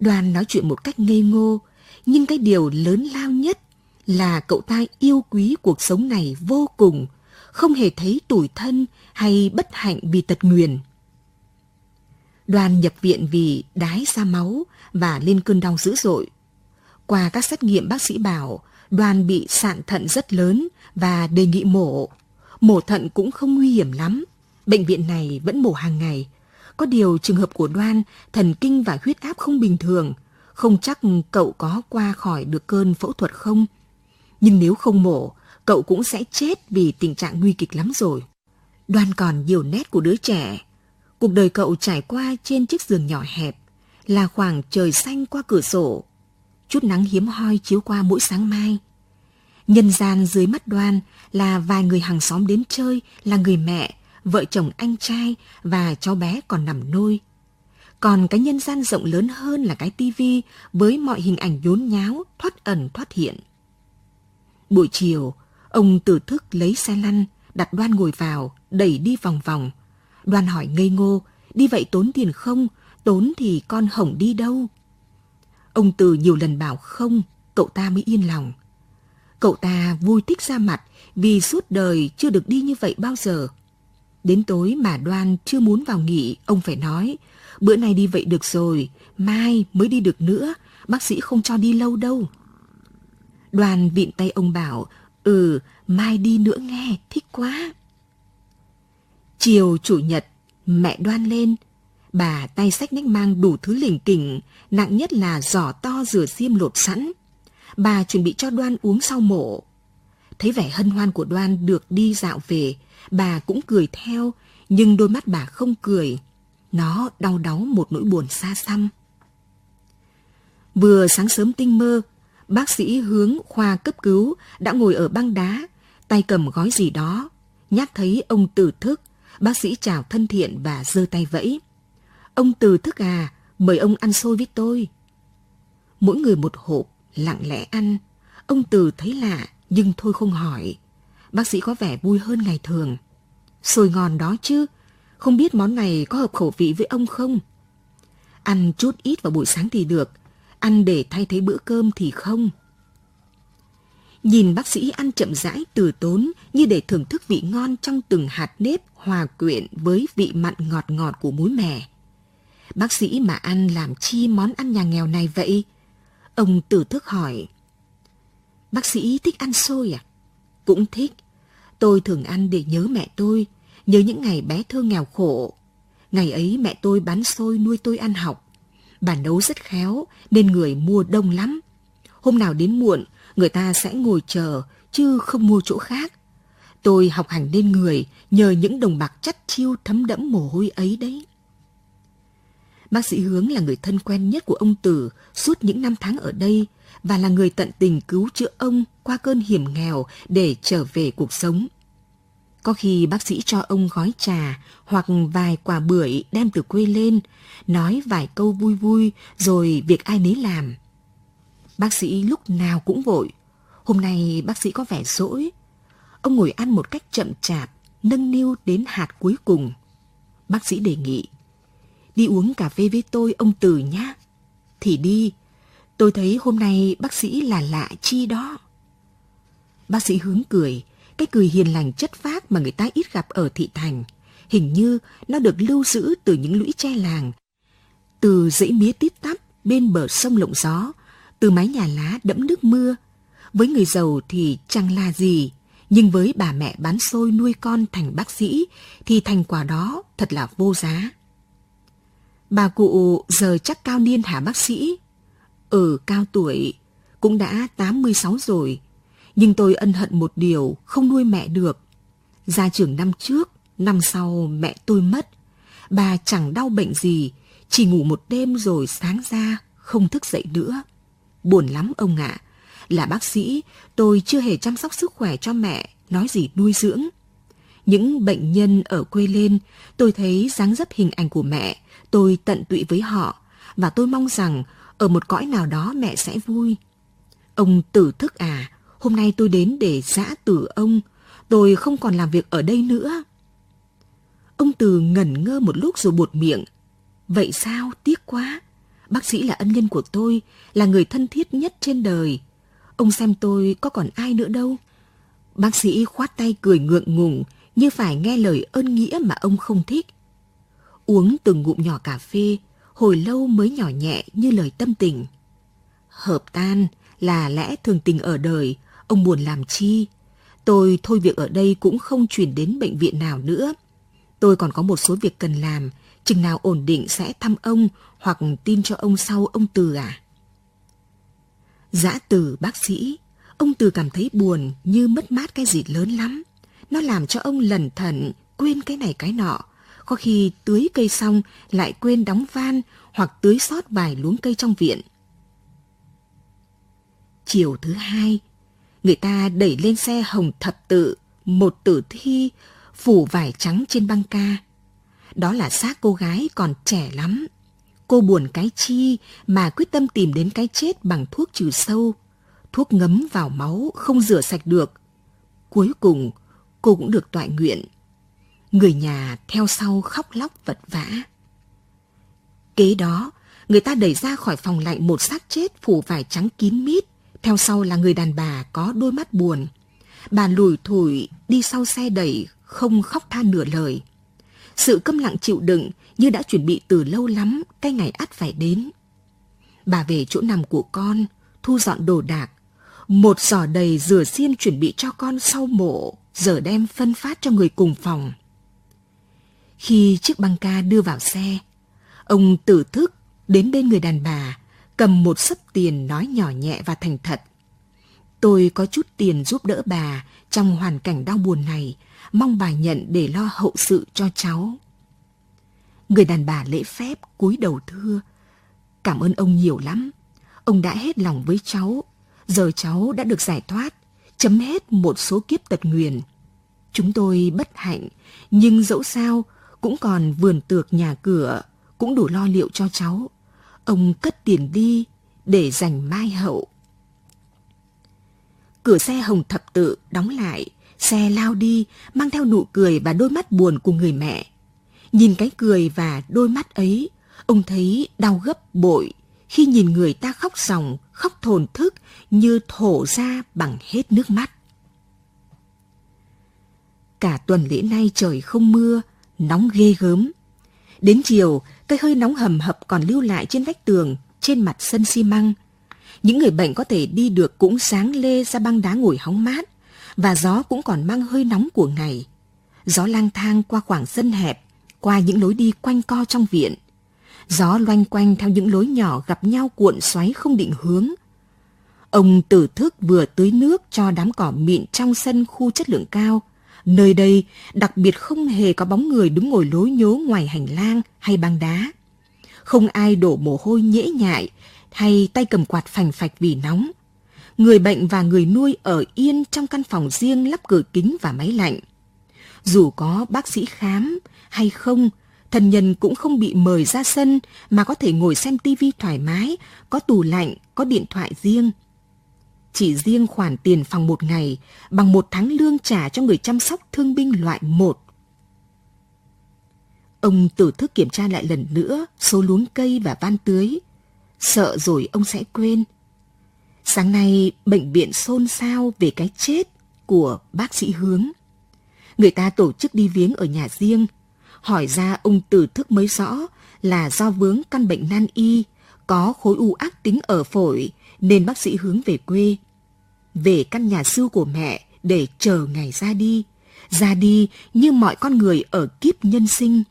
S4: Đoàn nói chuyện một cách ngây ngô, nhưng cái điều lớn lao nhất là cậu ta yêu quý cuộc sống này vô cùng, không hề thấy tủi thân hay bất hạnh vì tật nguyền. Đoàn nhập viện vì đái ra máu và lên cơn đau dữ dội. Qua các xét nghiệm bác sĩ bảo đoàn bị sạn thận rất lớn và đề nghị mổ. Mổ thận cũng không nguy hiểm lắm. Bệnh viện này vẫn mổ hàng ngày. Có điều trường hợp của đoan, thần kinh và huyết áp không bình thường. Không chắc cậu có qua khỏi được cơn phẫu thuật không. Nhưng nếu không mổ, cậu cũng sẽ chết vì tình trạng nguy kịch lắm rồi. Đoan còn nhiều nét của đứa trẻ. Cuộc đời cậu trải qua trên chiếc giường nhỏ hẹp, là khoảng trời xanh qua cửa sổ. Chút nắng hiếm hoi chiếu qua mỗi sáng mai. Nhân gian dưới mắt đoan là vài người hàng xóm đến chơi, là người mẹ, vợ chồng anh trai và cháu bé còn nằm nôi. Còn cái nhân gian rộng lớn hơn là cái tivi với mọi hình ảnh nhốn nháo, thoát ẩn thoát hiện. Buổi chiều, Ông từ thức lấy xe lăn, đặt đoan ngồi vào, đẩy đi vòng vòng. Đoan hỏi ngây ngô, đi vậy tốn tiền không? Tốn thì con hổng đi đâu? Ông từ nhiều lần bảo không, cậu ta mới yên lòng. Cậu ta vui thích ra mặt vì suốt đời chưa được đi như vậy bao giờ. Đến tối mà đoan chưa muốn vào nghỉ, ông phải nói, bữa nay đi vậy được rồi, mai mới đi được nữa, bác sĩ không cho đi lâu đâu. Đoàn vịn tay ông bảo, Ừ, mai đi nữa nghe, thích quá. Chiều chủ nhật, mẹ đoan lên. Bà tay sách nách mang đủ thứ lỉnh kỉnh, nặng nhất là giỏ to rửa xiêm lột sẵn. Bà chuẩn bị cho đoan uống sau mổ. Thấy vẻ hân hoan của đoan được đi dạo về, bà cũng cười theo, nhưng đôi mắt bà không cười. Nó đau đáu một nỗi buồn xa xăm. Vừa sáng sớm tinh mơ, Bác sĩ hướng khoa cấp cứu đã ngồi ở băng đá, tay cầm gói gì đó. nhát thấy ông Từ Thức, bác sĩ chào thân thiện và giơ tay vẫy. Ông Từ Thức à, mời ông ăn xôi với tôi. Mỗi người một hộp, lặng lẽ ăn. Ông Từ thấy lạ, nhưng thôi không hỏi. Bác sĩ có vẻ vui hơn ngày thường. Sôi ngon đó chứ, không biết món này có hợp khẩu vị với ông không? Ăn chút ít vào buổi sáng thì được, ăn để thay thế bữa cơm thì không. Nhìn bác sĩ ăn chậm rãi từ tốn như để thưởng thức vị ngon trong từng hạt nếp hòa quyện với vị mặn ngọt ngọt của muối mè. Bác sĩ mà ăn làm chi món ăn nhà nghèo này vậy? Ông tử thức hỏi. Bác sĩ thích ăn xôi à? Cũng thích. Tôi thường ăn để nhớ mẹ tôi, nhớ những ngày bé thơ nghèo khổ. Ngày ấy mẹ tôi bán xôi nuôi tôi ăn học. Bà nấu rất khéo nên người mua đông lắm. Hôm nào đến muộn, người ta sẽ ngồi chờ chứ không mua chỗ khác. Tôi học hành nên người nhờ những đồng bạc chắt chiêu thấm đẫm mồ hôi ấy đấy. Bác sĩ Hướng là người thân quen nhất của ông Tử suốt những năm tháng ở đây và là người tận tình cứu chữa ông qua cơn hiểm nghèo để trở về cuộc sống. Có khi bác sĩ cho ông gói trà hoặc vài quả bưởi đem từ quê lên, nói vài câu vui vui rồi việc ai nấy làm. Bác sĩ lúc nào cũng vội. Hôm nay bác sĩ có vẻ rỗi. Ông ngồi ăn một cách chậm chạp, nâng niu đến hạt cuối cùng. Bác sĩ đề nghị, đi uống cà phê với tôi ông Từ nhá. Thì đi, tôi thấy hôm nay bác sĩ là lạ chi đó. Bác sĩ hướng cười, cái cười hiền lành chất phác mà người ta ít gặp ở thị thành. Hình như nó được lưu giữ từ những lũy tre làng, từ dãy mía tít tắp bên bờ sông lộng gió, từ mái nhà lá đẫm nước mưa. Với người giàu thì chẳng là gì, nhưng với bà mẹ bán xôi nuôi con thành bác sĩ thì thành quả đó thật là vô giá. Bà cụ giờ chắc cao niên hả bác sĩ? Ừ, cao tuổi, cũng đã 86 rồi. Nhưng tôi ân hận một điều, không nuôi mẹ được. Ra trường năm trước, năm sau mẹ tôi mất. Bà chẳng đau bệnh gì, chỉ ngủ một đêm rồi sáng ra, không thức dậy nữa. Buồn lắm ông ạ. Là bác sĩ, tôi chưa hề chăm sóc sức khỏe cho mẹ, nói gì nuôi dưỡng. Những bệnh nhân ở quê lên, tôi thấy dáng dấp hình ảnh của mẹ, tôi tận tụy với họ, và tôi mong rằng ở một cõi nào đó mẹ sẽ vui. Ông tử thức à, hôm nay tôi đến để giã tử ông, tôi không còn làm việc ở đây nữa. Ông Từ ngẩn ngơ một lúc rồi buột miệng. Vậy sao, tiếc quá. Bác sĩ là ân nhân của tôi, là người thân thiết nhất trên đời. Ông xem tôi có còn ai nữa đâu. Bác sĩ khoát tay cười ngượng ngùng như phải nghe lời ơn nghĩa mà ông không thích. Uống từng ngụm nhỏ cà phê, hồi lâu mới nhỏ nhẹ như lời tâm tình. Hợp tan là lẽ thường tình ở đời, ông buồn làm chi. Tôi thôi việc ở đây cũng không chuyển đến bệnh viện nào nữa. Tôi còn có một số việc cần làm, chừng nào ổn định sẽ thăm ông hoặc tin cho ông sau ông Từ à? Giã từ bác sĩ, ông Từ cảm thấy buồn như mất mát cái gì lớn lắm. Nó làm cho ông lẩn thận, quên cái này cái nọ. Có khi tưới cây xong lại quên đóng van hoặc tưới sót vài luống cây trong viện. Chiều thứ hai, người ta đẩy lên xe hồng thập tự, một tử thi, phủ vải trắng trên băng ca. Đó là xác cô gái còn trẻ lắm. Cô buồn cái chi mà quyết tâm tìm đến cái chết bằng thuốc trừ sâu. Thuốc ngấm vào máu không rửa sạch được. Cuối cùng, cô cũng được tọa nguyện. Người nhà theo sau khóc lóc vật vã. Kế đó, người ta đẩy ra khỏi phòng lạnh một xác chết phủ vải trắng kín mít. Theo sau là người đàn bà có đôi mắt buồn. Bà lùi thủi đi sau xe đẩy, không khóc than nửa lời. Sự câm lặng chịu đựng như đã chuẩn bị từ lâu lắm cái ngày ắt phải đến. Bà về chỗ nằm của con, thu dọn đồ đạc. Một giỏ đầy rửa xiêm chuẩn bị cho con sau mộ, giờ đem phân phát cho người cùng phòng. Khi chiếc băng ca đưa vào xe, ông tử thức đến bên người đàn bà, cầm một sấp tiền nói nhỏ nhẹ và thành thật. Tôi có chút tiền giúp đỡ bà trong hoàn cảnh đau buồn này, mong bà nhận để lo hậu sự cho cháu. Người đàn bà lễ phép cúi đầu thưa. Cảm ơn ông nhiều lắm. Ông đã hết lòng với cháu. Giờ cháu đã được giải thoát, chấm hết một số kiếp tật nguyền. Chúng tôi bất hạnh, nhưng dẫu sao cũng còn vườn tược nhà cửa, cũng đủ lo liệu cho cháu. Ông cất tiền đi để dành mai hậu. Cửa xe hồng thập tự đóng lại, Xe lao đi, mang theo nụ cười và đôi mắt buồn của người mẹ. Nhìn cái cười và đôi mắt ấy, ông thấy đau gấp bội khi nhìn người ta khóc ròng, khóc thồn thức như thổ ra bằng hết nước mắt. Cả tuần lễ nay trời không mưa, nóng ghê gớm. Đến chiều, cây hơi nóng hầm hập còn lưu lại trên vách tường, trên mặt sân xi măng. Những người bệnh có thể đi được cũng sáng lê ra băng đá ngồi hóng mát, và gió cũng còn mang hơi nóng của ngày. Gió lang thang qua khoảng sân hẹp, qua những lối đi quanh co trong viện. Gió loanh quanh theo những lối nhỏ gặp nhau cuộn xoáy không định hướng. Ông tử thức vừa tưới nước cho đám cỏ mịn trong sân khu chất lượng cao. Nơi đây đặc biệt không hề có bóng người đứng ngồi lối nhố ngoài hành lang hay băng đá. Không ai đổ mồ hôi nhễ nhại hay tay cầm quạt phành phạch vì nóng. Người bệnh và người nuôi ở yên trong căn phòng riêng lắp cửa kính và máy lạnh. Dù có bác sĩ khám hay không, thân nhân cũng không bị mời ra sân mà có thể ngồi xem tivi thoải mái, có tủ lạnh, có điện thoại riêng. Chỉ riêng khoản tiền phòng một ngày bằng một tháng lương trả cho người chăm sóc thương binh loại một. Ông tử thức kiểm tra lại lần nữa số luống cây và van tưới. Sợ rồi ông sẽ quên. Sáng nay bệnh viện xôn xao về cái chết của bác sĩ Hướng. Người ta tổ chức đi viếng ở nhà riêng. Hỏi ra ông tử thức mới rõ là do vướng căn bệnh nan y, có khối u ác tính ở phổi nên bác sĩ hướng về quê. Về căn nhà xưa của mẹ để chờ ngày ra đi. Ra đi như mọi con người ở kiếp nhân sinh.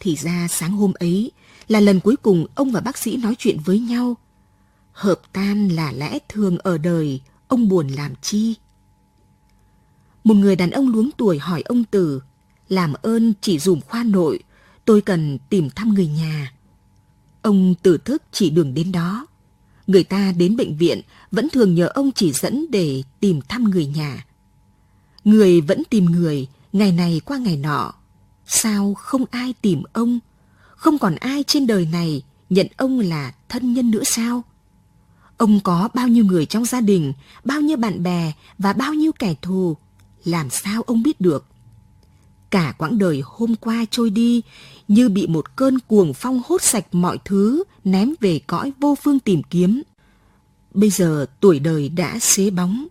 S4: Thì ra sáng hôm ấy là lần cuối cùng ông và bác sĩ nói chuyện với nhau. Hợp tan là lẽ thường ở đời, ông buồn làm chi? Một người đàn ông luống tuổi hỏi ông Tử, làm ơn chỉ dùm khoa nội, tôi cần tìm thăm người nhà. Ông Tử thức chỉ đường đến đó. Người ta đến bệnh viện vẫn thường nhờ ông chỉ dẫn để tìm thăm người nhà. Người vẫn tìm người, ngày này qua ngày nọ. Sao không ai tìm ông? Không còn ai trên đời này nhận ông là thân nhân nữa sao? Ông có bao nhiêu người trong gia đình, bao nhiêu bạn bè và bao nhiêu kẻ thù làm sao ông biết được? Cả quãng đời hôm qua trôi đi như bị một cơn cuồng phong hốt sạch mọi thứ ném về cõi vô phương tìm kiếm. Bây giờ tuổi đời đã xế bóng.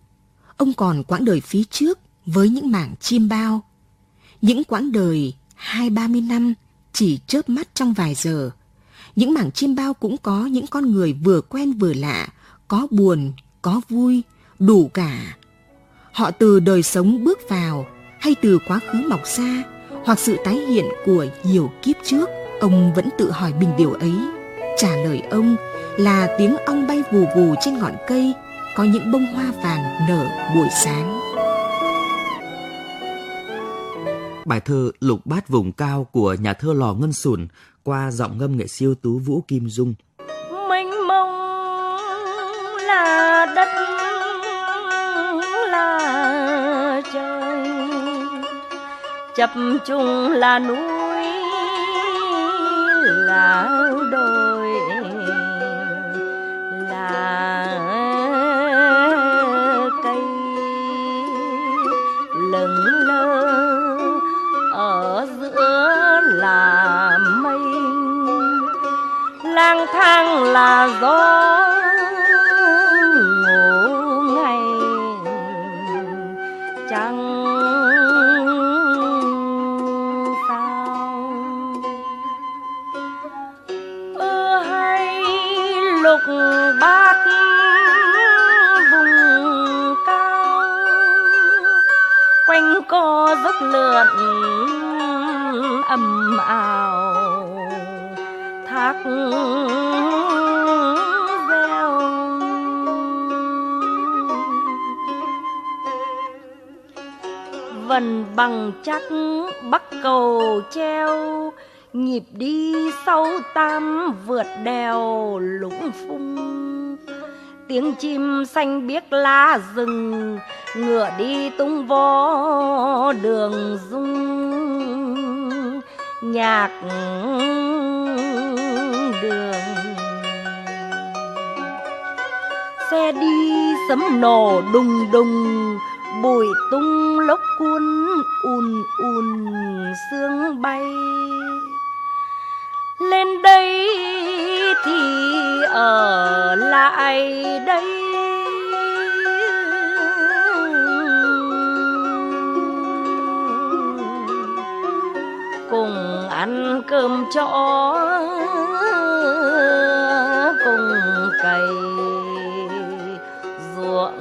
S4: Ông còn quãng đời phía trước với những mảng chim bao. Những quãng đời hai ba mươi năm chỉ chớp mắt trong vài giờ. Những mảng chim bao cũng có những con người vừa quen vừa lạ, có buồn, có vui, đủ cả họ từ đời sống bước vào hay từ quá khứ mọc xa, hoặc sự tái hiện của nhiều kiếp trước, ông vẫn tự hỏi mình điều ấy. Trả lời ông là tiếng ong bay vù vù trên ngọn cây, có những bông hoa vàng nở buổi sáng.
S5: Bài thơ lục bát vùng cao của nhà thơ lò ngân sùn qua giọng ngâm nghệ siêu tú vũ kim dung
S6: chập chung là núi là đồi là cây lững lơ ở giữa là mây. Lang thang là gió ào thác veo. Vần bằng chắc bắc cầu treo, nhịp đi sâu tam vượt đèo lũng phung. Tiếng chim xanh biếc lá rừng, ngựa đi tung vó đường dung nhạc đường. Xe đi sấm nổ đùng đùng, bụi tung lốc cuốn ùn ùn sương bay. Lên đây thì ở lại đây. Cùng ăn cơm chó cùng cày, ruộng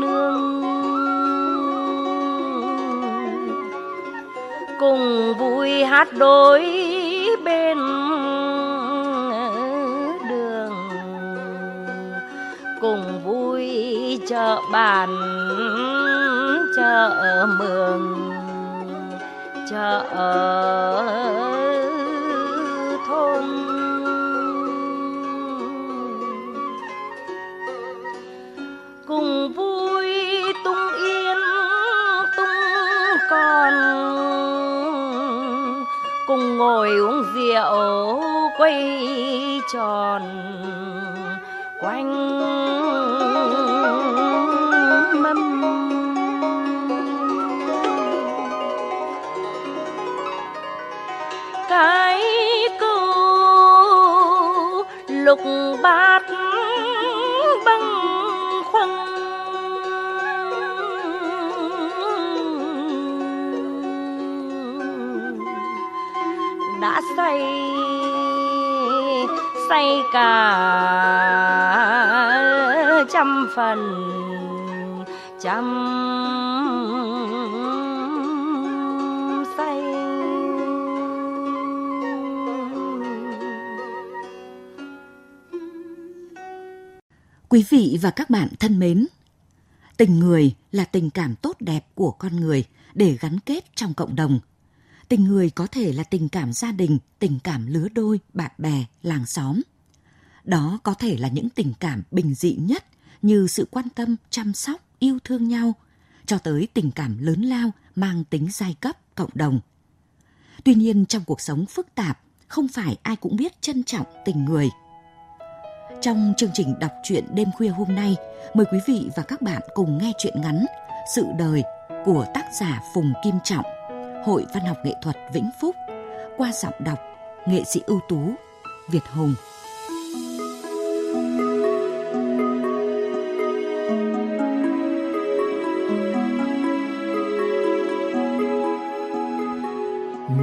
S6: nương cùng vui hát đối bên đường, cùng vui chợ bàn, chợ mường chợ thôn. Cùng vui tung yên tung còn, cùng ngồi uống rượu quay tròn quanh cái câu lục bát băng khoăn. Đã say say cả trăm phần trăm
S4: Quý vị và các bạn thân mến, tình người là tình cảm tốt đẹp của con người để gắn kết trong cộng đồng. Tình người có thể là tình cảm gia đình, tình cảm lứa đôi, bạn bè, làng xóm. Đó có thể là những tình cảm bình dị nhất như sự quan tâm, chăm sóc, yêu thương nhau, cho tới tình cảm lớn lao mang tính giai cấp, cộng đồng. Tuy nhiên trong cuộc sống phức tạp, không phải ai cũng biết trân trọng tình người – trong chương trình đọc truyện đêm khuya hôm nay, mời quý vị và các bạn cùng nghe truyện ngắn Sự đời của tác giả Phùng Kim Trọng, Hội Văn học Nghệ thuật Vĩnh Phúc, qua giọng đọc nghệ sĩ ưu tú Việt Hùng.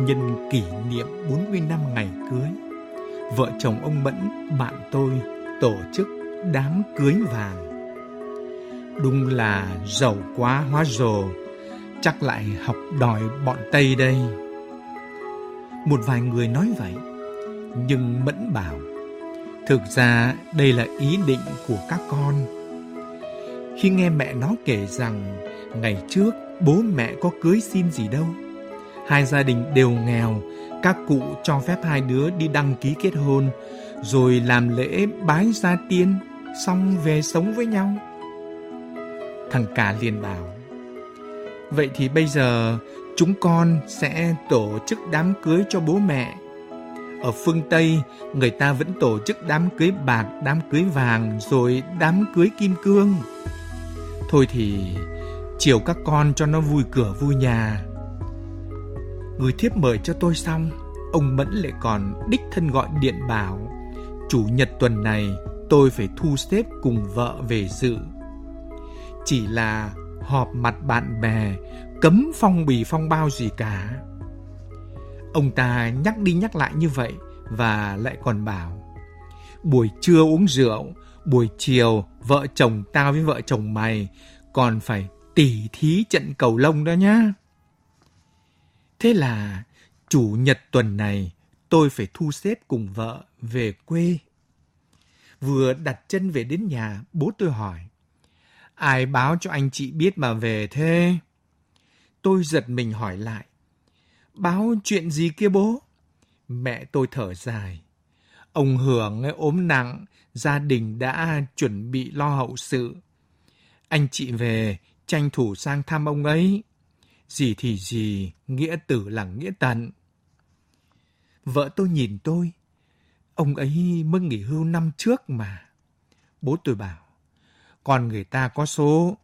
S7: Nhân kỷ niệm 40 năm ngày cưới, vợ chồng ông Mẫn, bạn tôi tổ chức đám cưới vàng. Đúng là giàu quá hóa rồ, chắc lại học đòi bọn Tây đây. Một vài người nói vậy, nhưng Mẫn bảo, thực ra đây là ý định của các con. Khi nghe mẹ nó kể rằng ngày trước bố mẹ có cưới xin gì đâu. Hai gia đình đều nghèo, các cụ cho phép hai đứa đi đăng ký kết hôn rồi làm lễ bái gia tiên, xong về sống với nhau. Thằng cả liền bảo, vậy thì bây giờ chúng con sẽ tổ chức đám cưới cho bố mẹ. Ở phương Tây, người ta vẫn tổ chức đám cưới bạc, đám cưới vàng, rồi đám cưới kim cương. Thôi thì chiều các con cho nó vui cửa vui nhà. người thiếp mời cho tôi xong, ông Mẫn lại còn đích thân gọi điện bảo Chủ nhật tuần này tôi phải thu xếp cùng vợ về dự. Chỉ là họp mặt bạn bè, cấm phong bì phong bao gì cả. Ông ta nhắc đi nhắc lại như vậy và lại còn bảo Buổi trưa uống rượu, buổi chiều vợ chồng tao với vợ chồng mày còn phải tỉ thí trận cầu lông đó nhá. Thế là chủ nhật tuần này tôi phải thu xếp cùng vợ về quê. Vừa đặt chân về đến nhà, bố tôi hỏi. Ai báo cho anh chị biết mà về thế? Tôi giật mình hỏi lại. Báo chuyện gì kia bố? Mẹ tôi thở dài. Ông Hưởng ốm nặng, gia đình đã chuẩn bị lo hậu sự. Anh chị về, tranh thủ sang thăm ông ấy. Gì thì gì, nghĩa tử là nghĩa tận. Vợ tôi nhìn tôi. Ông ấy mới nghỉ hưu năm trước mà. Bố tôi bảo, Còn người ta có số,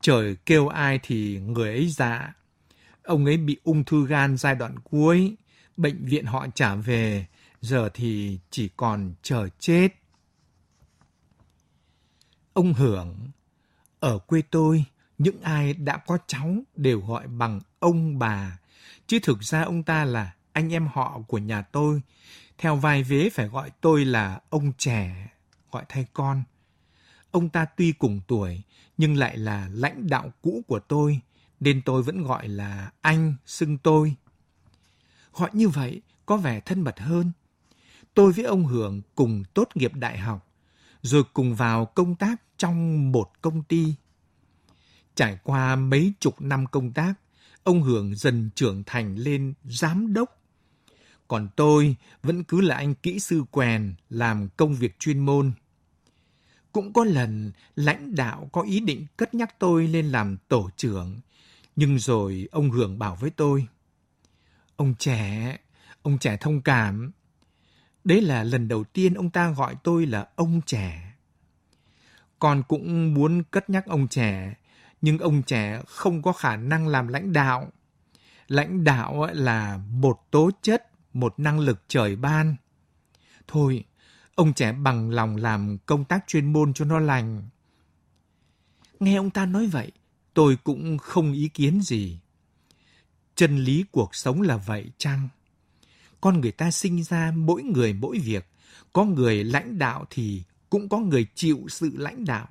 S7: trời kêu ai thì người ấy dạ. Ông ấy bị ung thư gan giai đoạn cuối, bệnh viện họ trả về, giờ thì chỉ còn chờ chết. Ông Hưởng, ở quê tôi, những ai đã có cháu đều gọi bằng ông bà, chứ thực ra ông ta là anh em họ của nhà tôi. Theo vai vế phải gọi tôi là ông trẻ, gọi thay con. Ông ta tuy cùng tuổi, nhưng lại là lãnh đạo cũ của tôi, nên tôi vẫn gọi là anh, xưng tôi. Gọi như vậy có vẻ thân mật hơn. Tôi với ông Hưởng cùng tốt nghiệp đại học, rồi cùng vào công tác trong một công ty. Trải qua mấy chục năm công tác, ông Hưởng dần trưởng thành lên giám đốc. Còn tôi vẫn cứ là anh kỹ sư quèn làm công việc chuyên môn. Cũng có lần lãnh đạo có ý định cất nhắc tôi lên làm tổ trưởng, nhưng rồi ông Hưởng bảo với tôi, Ông trẻ, ông trẻ thông cảm. Đấy là lần đầu tiên ông ta gọi tôi là ông trẻ. Con cũng muốn cất nhắc ông trẻ, nhưng ông trẻ không có khả năng làm lãnh đạo. Lãnh đạo là một tố chất, một năng lực trời ban. Thôi, ông trẻ bằng lòng làm công tác chuyên môn cho nó lành. Nghe ông ta nói vậy, tôi cũng không ý kiến gì. Chân lý cuộc sống là vậy chăng? Con người ta sinh ra mỗi người mỗi việc, có người lãnh đạo thì cũng có người chịu sự lãnh đạo.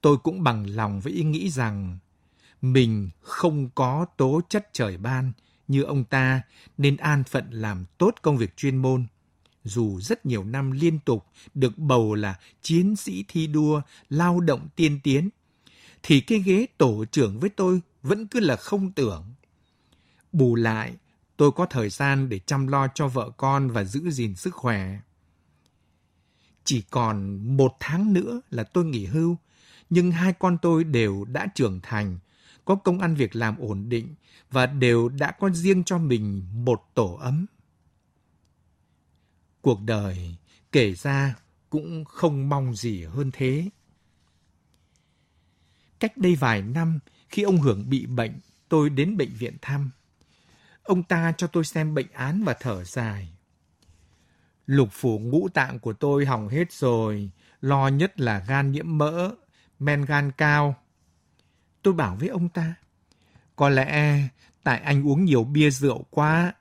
S7: Tôi cũng bằng lòng với ý nghĩ rằng mình không có tố chất trời ban như ông ta nên an phận làm tốt công việc chuyên môn. Dù rất nhiều năm liên tục được bầu là chiến sĩ thi đua, lao động tiên tiến, thì cái ghế tổ trưởng với tôi vẫn cứ là không tưởng. Bù lại, tôi có thời gian để chăm lo cho vợ con và giữ gìn sức khỏe. Chỉ còn một tháng nữa là tôi nghỉ hưu, nhưng hai con tôi đều đã trưởng thành, có công ăn việc làm ổn định và đều đã có riêng cho mình một tổ ấm. Cuộc đời kể ra cũng không mong gì hơn thế. Cách đây vài năm, khi ông Hưởng bị bệnh, tôi đến bệnh viện thăm. Ông ta cho tôi xem bệnh án và thở dài. Lục phủ ngũ tạng của tôi hỏng hết rồi, lo nhất là gan nhiễm mỡ, men gan cao. Tôi bảo với ông ta, có lẽ tại anh uống nhiều bia rượu quá.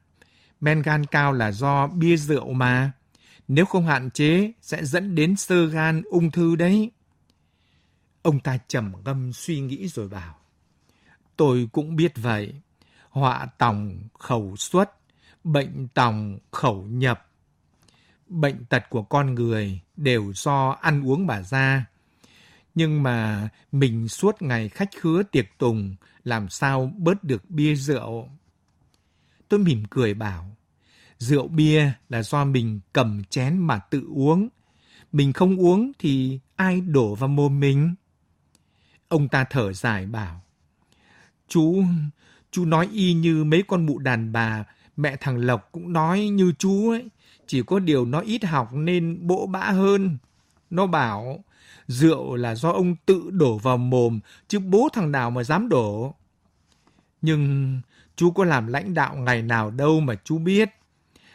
S7: Men gan cao là do bia rượu mà. Nếu không hạn chế, sẽ dẫn đến sơ gan ung thư đấy. Ông ta trầm ngâm suy nghĩ rồi bảo. Tôi cũng biết vậy. Họa tòng khẩu xuất, bệnh tòng khẩu nhập. Bệnh tật của con người đều do ăn uống bà ra. Nhưng mà mình suốt ngày khách khứa tiệc tùng, làm sao bớt được bia rượu. Tôi mỉm cười bảo, rượu bia là do mình cầm chén mà tự uống. Mình không uống thì ai đổ vào mồm mình? Ông ta thở dài bảo, Chú, chú nói y như mấy con mụ đàn bà, mẹ thằng Lộc cũng nói như chú ấy. Chỉ có điều nó ít học nên bỗ bã hơn. Nó bảo, rượu là do ông tự đổ vào mồm, chứ bố thằng nào mà dám đổ. Nhưng chú có làm lãnh đạo ngày nào đâu mà chú biết.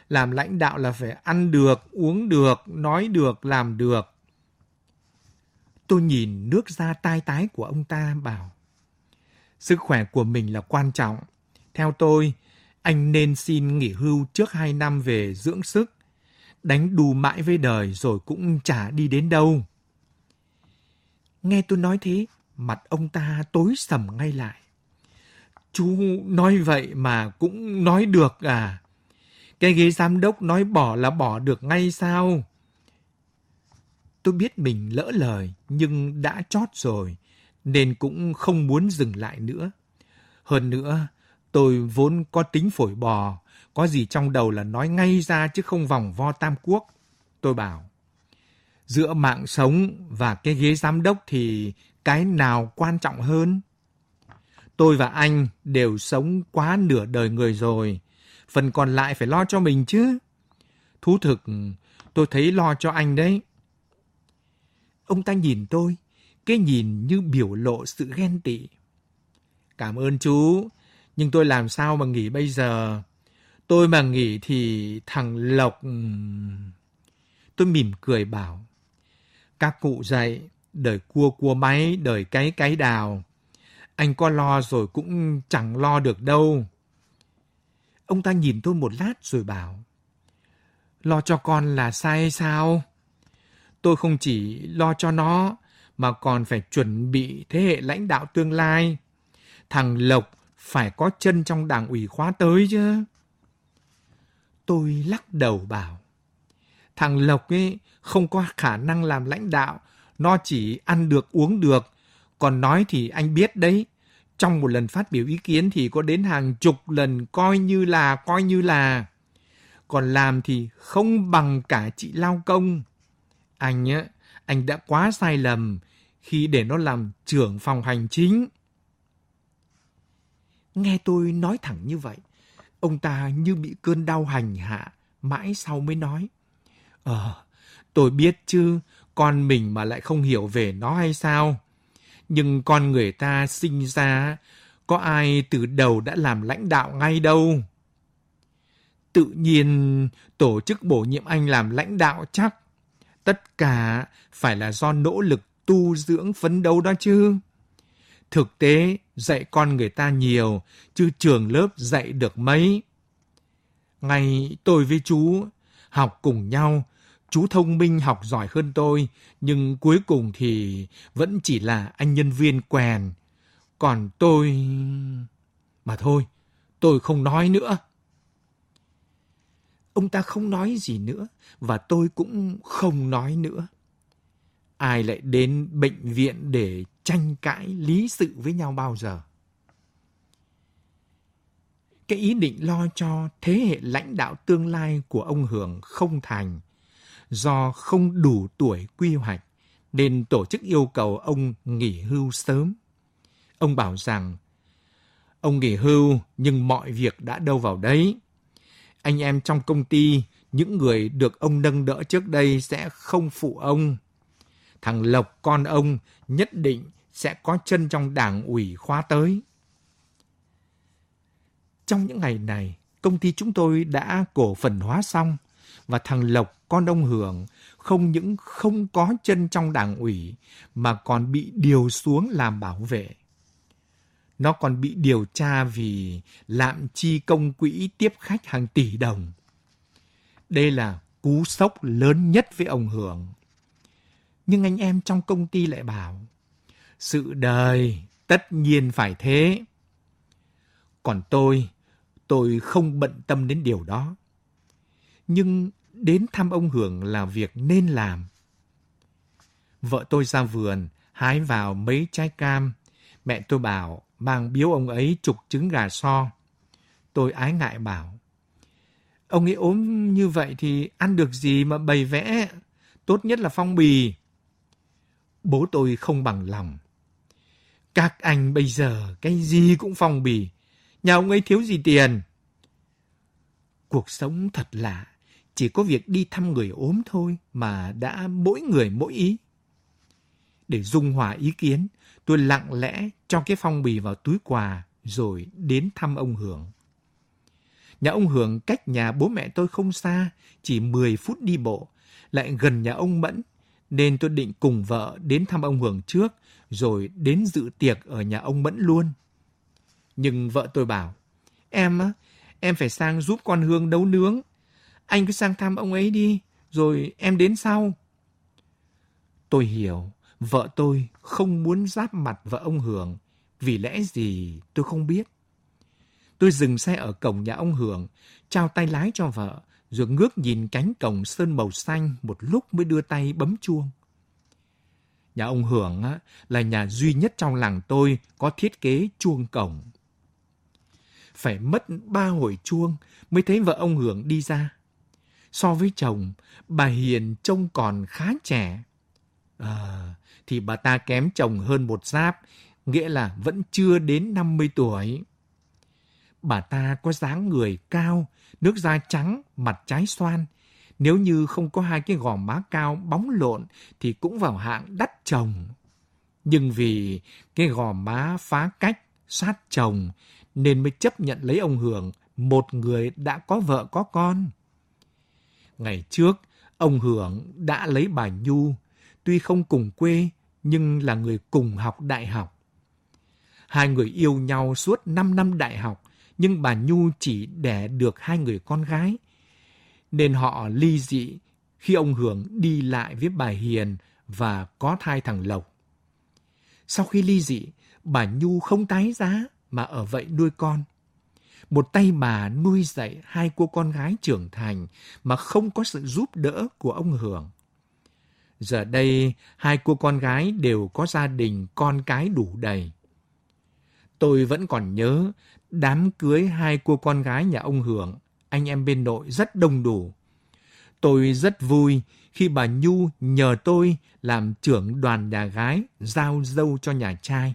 S7: Làm lãnh đạo là phải ăn được, uống được, nói được, làm được. Tôi nhìn nước da tai tái của ông ta bảo, sức khỏe của mình là quan trọng. Theo tôi, anh nên xin nghỉ hưu trước hai năm về dưỡng sức. Đánh đù mãi với đời rồi cũng chả đi đến đâu. Nghe tôi nói thế, mặt ông ta tối sầm ngay lại. Chú nói vậy mà cũng nói được à? Cái ghế giám đốc nói bỏ là bỏ được ngay sao? Tôi biết mình lỡ lời nhưng đã chót rồi nên cũng không muốn dừng lại nữa. Hơn nữa, tôi vốn có tính phổi bò, có gì trong đầu là nói ngay ra chứ không vòng vo tam quốc. Tôi bảo, giữa mạng sống và cái ghế giám đốc thì cái nào quan trọng hơn? Tôi và anh đều sống quá nửa đời người rồi, phần còn lại phải lo cho mình chứ. Thú thực, tôi thấy lo cho anh đấy. Ông ta nhìn tôi, cái nhìn như biểu lộ sự ghen tị. Cảm ơn chú, nhưng tôi làm sao mà nghỉ bây giờ? Tôi mà nghỉ thì thằng Lộc... Tôi mỉm cười bảo. Các cụ dạy, đời cua cua máy, đời cái cái đào. Anh có lo rồi cũng chẳng lo được đâu. Ông ta nhìn tôi một lát rồi bảo. Lo cho con là sai sao? Tôi không chỉ lo cho nó, mà còn phải chuẩn bị thế hệ lãnh đạo tương lai. Thằng Lộc phải có chân trong đảng ủy khóa tới chứ. Tôi lắc đầu bảo, thằng Lộc ấy không có khả năng làm lãnh đạo, nó chỉ ăn được uống được, còn nói thì anh biết đấy, trong một lần phát biểu ý kiến thì có đến hàng chục lần coi như là coi như là. Còn làm thì không bằng cả chị Lao Công. Anh á, anh đã quá sai lầm khi để nó làm trưởng phòng hành chính. Nghe tôi nói thẳng như vậy, ông ta như bị cơn đau hành hạ, mãi sau mới nói. Ờ, tôi biết chứ, con mình mà lại không hiểu về nó hay sao? Nhưng con người ta sinh ra, có ai từ đầu đã làm lãnh đạo ngay đâu. Tự nhiên tổ chức bổ nhiệm anh làm lãnh đạo chắc. Tất cả phải là do nỗ lực tu dưỡng phấn đấu đó chứ. Thực tế, dạy con người ta nhiều, chứ trường lớp dạy được mấy. Ngày tôi với chú học cùng nhau, chú thông minh học giỏi hơn tôi, nhưng cuối cùng thì vẫn chỉ là anh nhân viên quèn. Còn tôi... Mà thôi, tôi không nói nữa. Ông ta không nói gì nữa, và tôi cũng không nói nữa. Ai lại đến bệnh viện để tranh cãi lý sự với nhau bao giờ? Cái ý định lo cho thế hệ lãnh đạo tương lai của ông Hưởng không thành do không đủ tuổi quy hoạch nên tổ chức yêu cầu ông nghỉ hưu sớm. Ông bảo rằng ông nghỉ hưu nhưng mọi việc đã đâu vào đấy. Anh em trong công ty, những người được ông nâng đỡ trước đây sẽ không phụ ông. Thằng Lộc con ông nhất định sẽ có chân trong đảng ủy khóa tới. Trong những ngày này, công ty chúng tôi đã cổ phần hóa xong và thằng Lộc con ông Hưởng không những không có chân trong đảng ủy mà còn bị điều xuống làm bảo vệ. Nó còn bị điều tra vì lạm chi công quỹ tiếp khách hàng tỷ đồng. Đây là cú sốc lớn nhất với ông Hưởng. Nhưng anh em trong công ty lại bảo, sự đời tất nhiên phải thế. Còn tôi, tôi không bận tâm đến điều đó. Nhưng đến thăm ông Hưởng là việc nên làm. Vợ tôi ra vườn, hái vào mấy trái cam. Mẹ tôi bảo mang biếu ông ấy chục trứng gà so. Tôi ái ngại bảo, ông ấy ốm như vậy thì ăn được gì mà bày vẽ, tốt nhất là phong bì. Bố tôi không bằng lòng. Các anh bây giờ cái gì cũng phong bì, nhà ông ấy thiếu gì tiền. Cuộc sống thật lạ, chỉ có việc đi thăm người ốm thôi mà đã mỗi người mỗi ý. Để dung hòa ý kiến, tôi lặng lẽ cho cái phong bì vào túi quà rồi đến thăm ông Hưởng. Nhà ông Hưởng cách nhà bố mẹ tôi không xa, chỉ 10 phút đi bộ, lại gần nhà ông Mẫn, nên tôi định cùng vợ đến thăm ông Hưởng trước, rồi đến dự tiệc ở nhà ông Mẫn luôn. Nhưng vợ tôi bảo, em á, em phải sang giúp con Hương nấu nướng. Anh cứ sang thăm ông ấy đi, rồi em đến sau. Tôi hiểu, vợ tôi không muốn giáp mặt vợ ông Hưởng, vì lẽ gì tôi không biết. Tôi dừng xe ở cổng nhà ông Hưởng, trao tay lái cho vợ, rồi ngước nhìn cánh cổng sơn màu xanh một lúc mới đưa tay bấm chuông. Nhà ông Hưởng là nhà duy nhất trong làng tôi có thiết kế chuông cổng. Phải mất ba hồi chuông mới thấy vợ ông Hưởng đi ra. So với chồng, bà Hiền trông còn khá trẻ. À, thì bà ta kém chồng hơn một giáp, nghĩa là vẫn chưa đến 50 tuổi. Bà ta có dáng người cao, nước da trắng, mặt trái xoan, Nếu như không có hai cái gò má cao bóng lộn thì cũng vào hạng đắt chồng. Nhưng vì cái gò má phá cách, sát chồng nên mới chấp nhận lấy ông Hưởng, một người đã có vợ có con. Ngày trước, ông Hưởng đã lấy bà Nhu, tuy không cùng quê nhưng là người cùng học đại học. Hai người yêu nhau suốt 5 năm đại học, nhưng bà Nhu chỉ đẻ được hai người con gái. Nên họ ly dị khi ông Hưởng đi lại với bà Hiền và có thai thằng Lộc. Sau khi ly dị, bà Nhu không tái giá mà ở vậy nuôi con. Một tay bà nuôi dạy hai cô con gái trưởng thành mà không có sự giúp đỡ của ông Hưởng. Giờ đây, hai cô con gái đều có gia đình con cái đủ đầy. Tôi vẫn còn nhớ đám cưới hai cô con gái nhà ông Hưởng, anh em bên nội rất đông đủ. Tôi rất vui khi bà Nhu nhờ tôi làm trưởng đoàn nhà gái giao dâu cho nhà trai.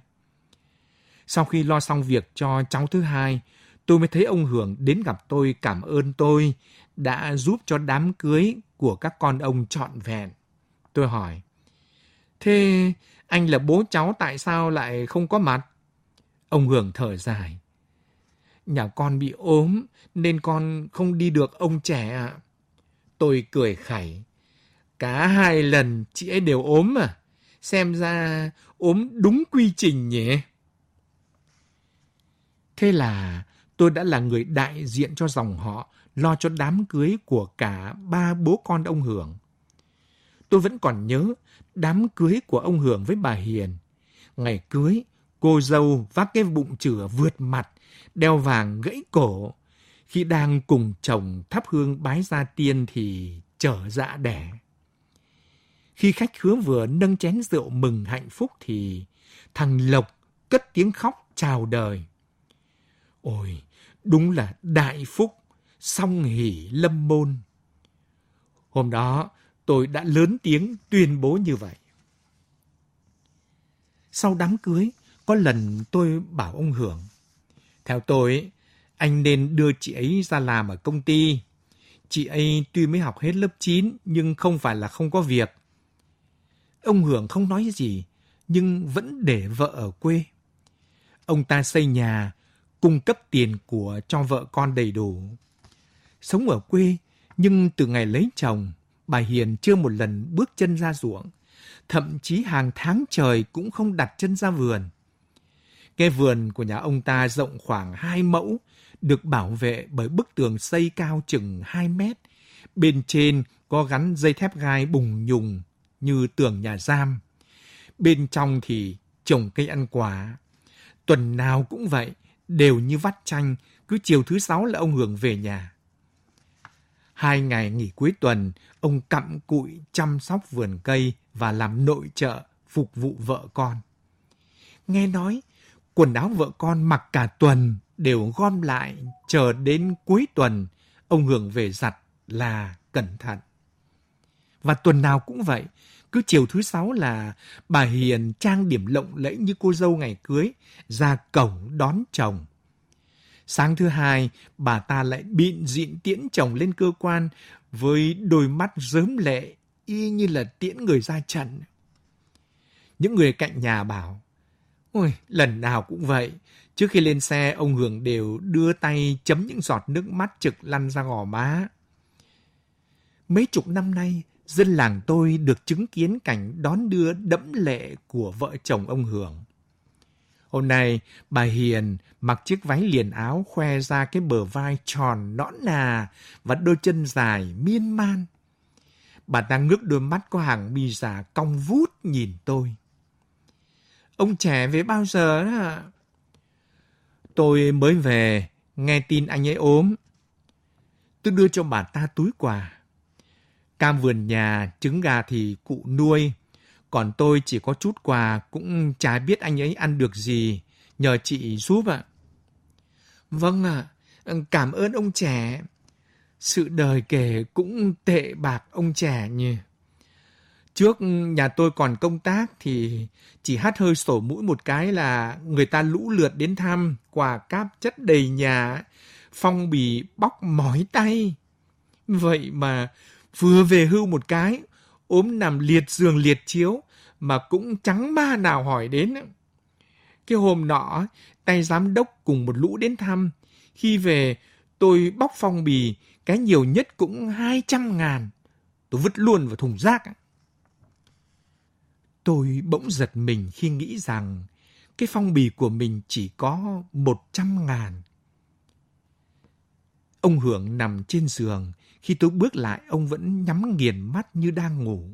S7: Sau khi lo xong việc cho cháu thứ hai, tôi mới thấy ông Hưởng đến gặp tôi cảm ơn tôi đã giúp cho đám cưới của các con ông trọn vẹn. Tôi hỏi, thế anh là bố cháu tại sao lại không có mặt? Ông Hưởng thở dài. Nhà con bị ốm nên con không đi được ông trẻ ạ. Tôi cười khẩy. Cả hai lần chị ấy đều ốm à? Xem ra ốm đúng quy trình nhỉ? Thế là tôi đã là người đại diện cho dòng họ lo cho đám cưới của cả ba bố con ông Hưởng. Tôi vẫn còn nhớ đám cưới của ông Hưởng với bà Hiền. Ngày cưới, cô dâu vác cái bụng chửa vượt mặt, đeo vàng gãy cổ. Khi đang cùng chồng thắp hương bái gia tiên thì trở dạ đẻ. Khi khách khứa vừa nâng chén rượu mừng hạnh phúc thì thằng Lộc cất tiếng khóc chào đời. Ôi, đúng là đại phúc, song hỷ lâm môn. Hôm đó, tôi đã lớn tiếng tuyên bố như vậy. Sau đám cưới, có lần tôi bảo ông Hưởng, theo tôi, anh nên đưa chị ấy ra làm ở công ty. Chị ấy tuy mới học hết lớp 9 nhưng không phải là không có việc. Ông Hưởng không nói gì, nhưng vẫn để vợ ở quê. Ông ta xây nhà, cung cấp tiền của cho vợ con đầy đủ. Sống ở quê, nhưng từ ngày lấy chồng, bà Hiền chưa một lần bước chân ra ruộng, thậm chí hàng tháng trời cũng không đặt chân ra vườn. Cái vườn của nhà ông ta rộng khoảng 2 mẫu, được bảo vệ bởi bức tường xây cao chừng 2 mét. Bên trên có gắn dây thép gai bùng nhùng như tường nhà giam. Bên trong thì trồng cây ăn quả. Tuần nào cũng vậy, đều như vắt chanh, cứ chiều thứ sáu là ông Hưởng về nhà. Hai ngày nghỉ cuối tuần, ông cặm cụi chăm sóc vườn cây và làm nội trợ, phục vụ vợ con. Nghe nói, quần áo vợ con mặc cả tuần đều gom lại, chờ đến cuối tuần, ông Hưởng về giặt là cẩn thận. Và tuần nào cũng vậy, cứ chiều thứ sáu là bà Hiền trang điểm lộng lẫy như cô dâu ngày cưới, ra cổng đón chồng. Sáng thứ hai, bà ta lại bịn dịn tiễn chồng lên cơ quan với đôi mắt rớm lệ y như là tiễn người ra trận. Những người cạnh nhà bảo, Ôi, lần nào cũng vậy. Trước khi lên xe, ông Hưởng đều đưa tay chấm những giọt nước mắt trực lăn ra gò má. Mấy chục năm nay, dân làng tôi được chứng kiến cảnh đón đưa đẫm lệ của vợ chồng ông Hưởng. Hôm nay, bà Hiền mặc chiếc váy liền áo khoe ra cái bờ vai tròn nõn nà và đôi chân dài miên man. Bà đang ngước đôi mắt có hàng mi già cong vút nhìn tôi. Ông trẻ về bao giờ đó Tôi mới về, nghe tin anh ấy ốm. Tôi đưa cho bà ta túi quà. Cam vườn nhà, trứng gà thì cụ nuôi. Còn tôi chỉ có chút quà, cũng chả biết anh ấy ăn được gì. Nhờ chị giúp ạ. Vâng ạ, cảm ơn ông trẻ. Sự đời kể cũng tệ bạc ông trẻ nhỉ. Trước nhà tôi còn công tác thì chỉ hát hơi sổ mũi một cái là người ta lũ lượt đến thăm, quà cáp chất đầy nhà, phong bì bóc mỏi tay. Vậy mà Vừa về hưu một cái, ốm nằm liệt giường liệt chiếu, mà cũng chẳng ma nào hỏi đến. Cái hôm nọ, tay giám đốc cùng một lũ đến thăm. Khi về, tôi bóc phong bì, cái nhiều nhất cũng 200 ngàn. Tôi vứt luôn vào thùng rác. Tôi bỗng giật mình khi nghĩ rằng cái phong bì của mình chỉ có 100 ngàn. Ông Hưởng nằm trên giường, khi tôi bước lại ông vẫn nhắm nghiền mắt như đang ngủ.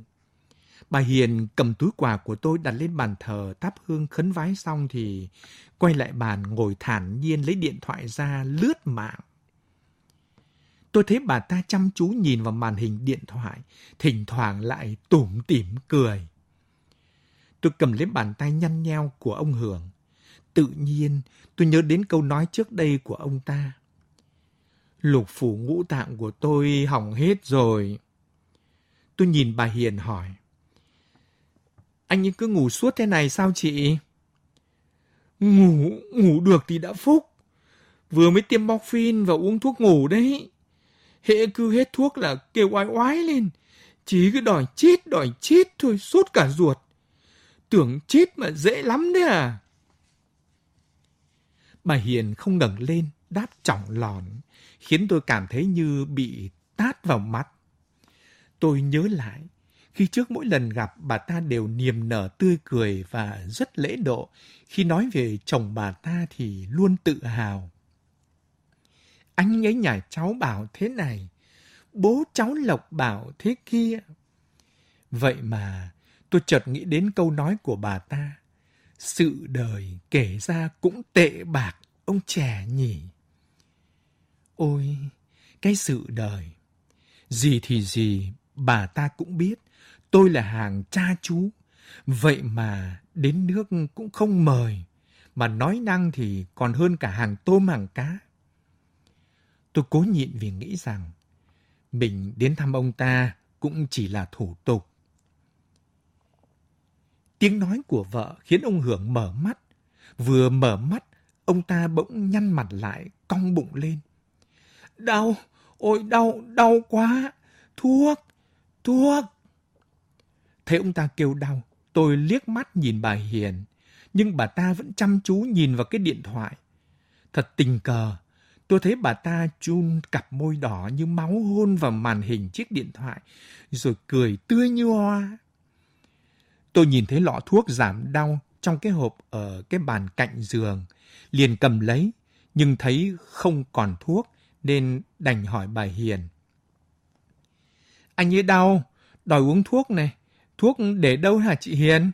S7: Bà Hiền cầm túi quà của tôi đặt lên bàn thờ thắp hương khấn vái xong thì quay lại bàn ngồi thản nhiên lấy điện thoại ra lướt mạng. Tôi thấy bà ta chăm chú nhìn vào màn hình điện thoại, thỉnh thoảng lại tủm tỉm cười. Tôi cầm lấy bàn tay nhăn nheo của ông Hưởng. Tự nhiên, tôi nhớ đến câu nói trước đây của ông ta. Lục phủ ngũ tạng của tôi hỏng hết rồi. Tôi nhìn bà Hiền hỏi. Anh ấy cứ ngủ suốt thế này sao chị? Ngủ, ngủ được thì đã phúc. Vừa mới tiêm morphine và uống thuốc ngủ đấy. Hệ cứ hết thuốc là kêu oai oái lên. Chỉ cứ đòi chết, đòi chết thôi, sốt cả ruột. Tưởng chết mà dễ lắm đấy à. Bà Hiền không ngẩng lên, đáp trọng lòn, khiến tôi cảm thấy như bị tát vào mắt. Tôi nhớ lại, khi trước mỗi lần gặp bà ta đều niềm nở tươi cười và rất lễ độ. Khi nói về chồng bà ta thì luôn tự hào. Anh ấy nhà cháu bảo thế này, bố cháu Lộc bảo thế kia. Vậy mà tôi chợt nghĩ đến câu nói của bà ta. Sự đời kể ra cũng tệ bạc, ông trẻ nhỉ. Ôi, cái sự đời. Gì thì gì, bà ta cũng biết. Tôi là hàng cha chú. Vậy mà đến nước cũng không mời. Mà nói năng thì còn hơn cả hàng tôm hàng cá. Tôi cố nhịn vì nghĩ rằng mình đến thăm ông ta cũng chỉ là thủ tục. Tiếng nói của vợ khiến ông Hưởng mở mắt. Vừa mở mắt, ông ta bỗng nhăn mặt lại, cong bụng lên. Đau, ôi đau, đau quá. Thuốc, thuốc. Thấy ông ta kêu đau, tôi liếc mắt nhìn bà Hiền, nhưng bà ta vẫn chăm chú nhìn vào cái điện thoại. Thật tình cờ, tôi thấy bà ta chun cặp môi đỏ như máu hôn vào màn hình chiếc điện thoại, rồi cười tươi như hoa. Tôi nhìn thấy lọ thuốc giảm đau trong cái hộp ở cái bàn cạnh giường, liền cầm lấy, nhưng thấy không còn thuốc nên đành hỏi bà Hiền. Anh ấy đau, đòi uống thuốc này. Thuốc để đâu hả chị Hiền?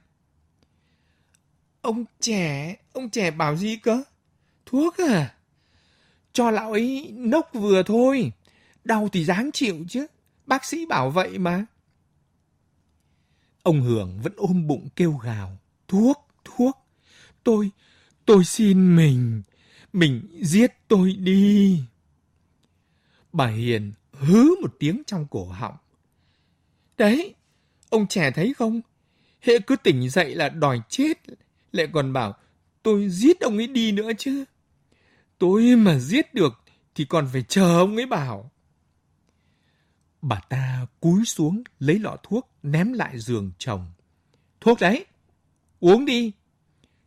S7: Ông trẻ, ông trẻ bảo gì cơ? Thuốc à? Cho lão ấy nốc vừa thôi. Đau thì dáng chịu chứ. Bác sĩ bảo vậy mà. Ông Hưởng vẫn ôm bụng kêu gào. Thuốc, thuốc. Tôi, tôi xin mình. Mình giết tôi đi. Bà Hiền hứ một tiếng trong cổ họng. Đấy, ông trẻ thấy không? Hệ cứ tỉnh dậy là đòi chết. Lại còn bảo tôi giết ông ấy đi nữa chứ. Tôi mà giết được thì còn phải chờ ông ấy bảo. Bà ta cúi xuống lấy lọ thuốc ném lại giường chồng. Thuốc đấy, uống đi.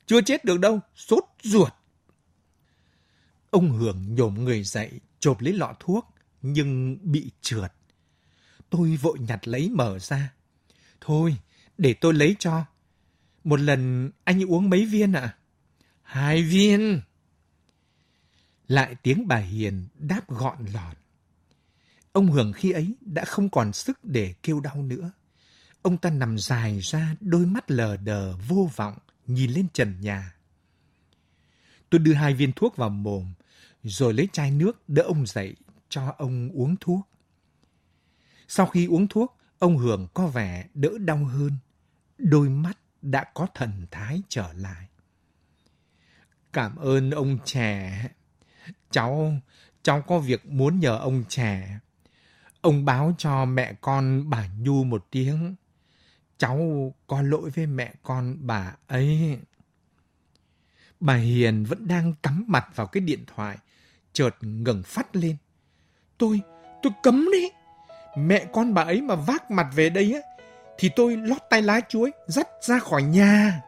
S7: Chưa chết được đâu, sốt ruột. Ông Hưởng nhổm người dậy, chộp lấy lọ thuốc, nhưng bị trượt. Tôi vội nhặt lấy mở ra. Thôi, để tôi lấy cho. Một lần anh uống mấy viên ạ? À? Hai viên. Lại tiếng bà Hiền đáp gọn lọt. Ông Hưởng khi ấy đã không còn sức để kêu đau nữa. Ông ta nằm dài ra, đôi mắt lờ đờ, vô vọng, nhìn lên trần nhà. Tôi đưa hai viên thuốc vào mồm, rồi lấy chai nước đỡ ông dậy cho ông uống thuốc. Sau khi uống thuốc, ông Hưởng có vẻ đỡ đau hơn. Đôi mắt đã có thần thái trở lại. Cảm ơn ông trẻ. Cháu, cháu có việc muốn nhờ ông trẻ. Ông báo cho mẹ con bà Nhu một tiếng. Cháu có lỗi với mẹ con bà ấy. Bà Hiền vẫn đang cắm mặt vào cái điện thoại, chợt ngẩng phát lên. Tôi, tôi cấm đấy. mẹ con bà ấy mà vác mặt về đây á, thì tôi lót tay lá chuối dắt ra khỏi nhà.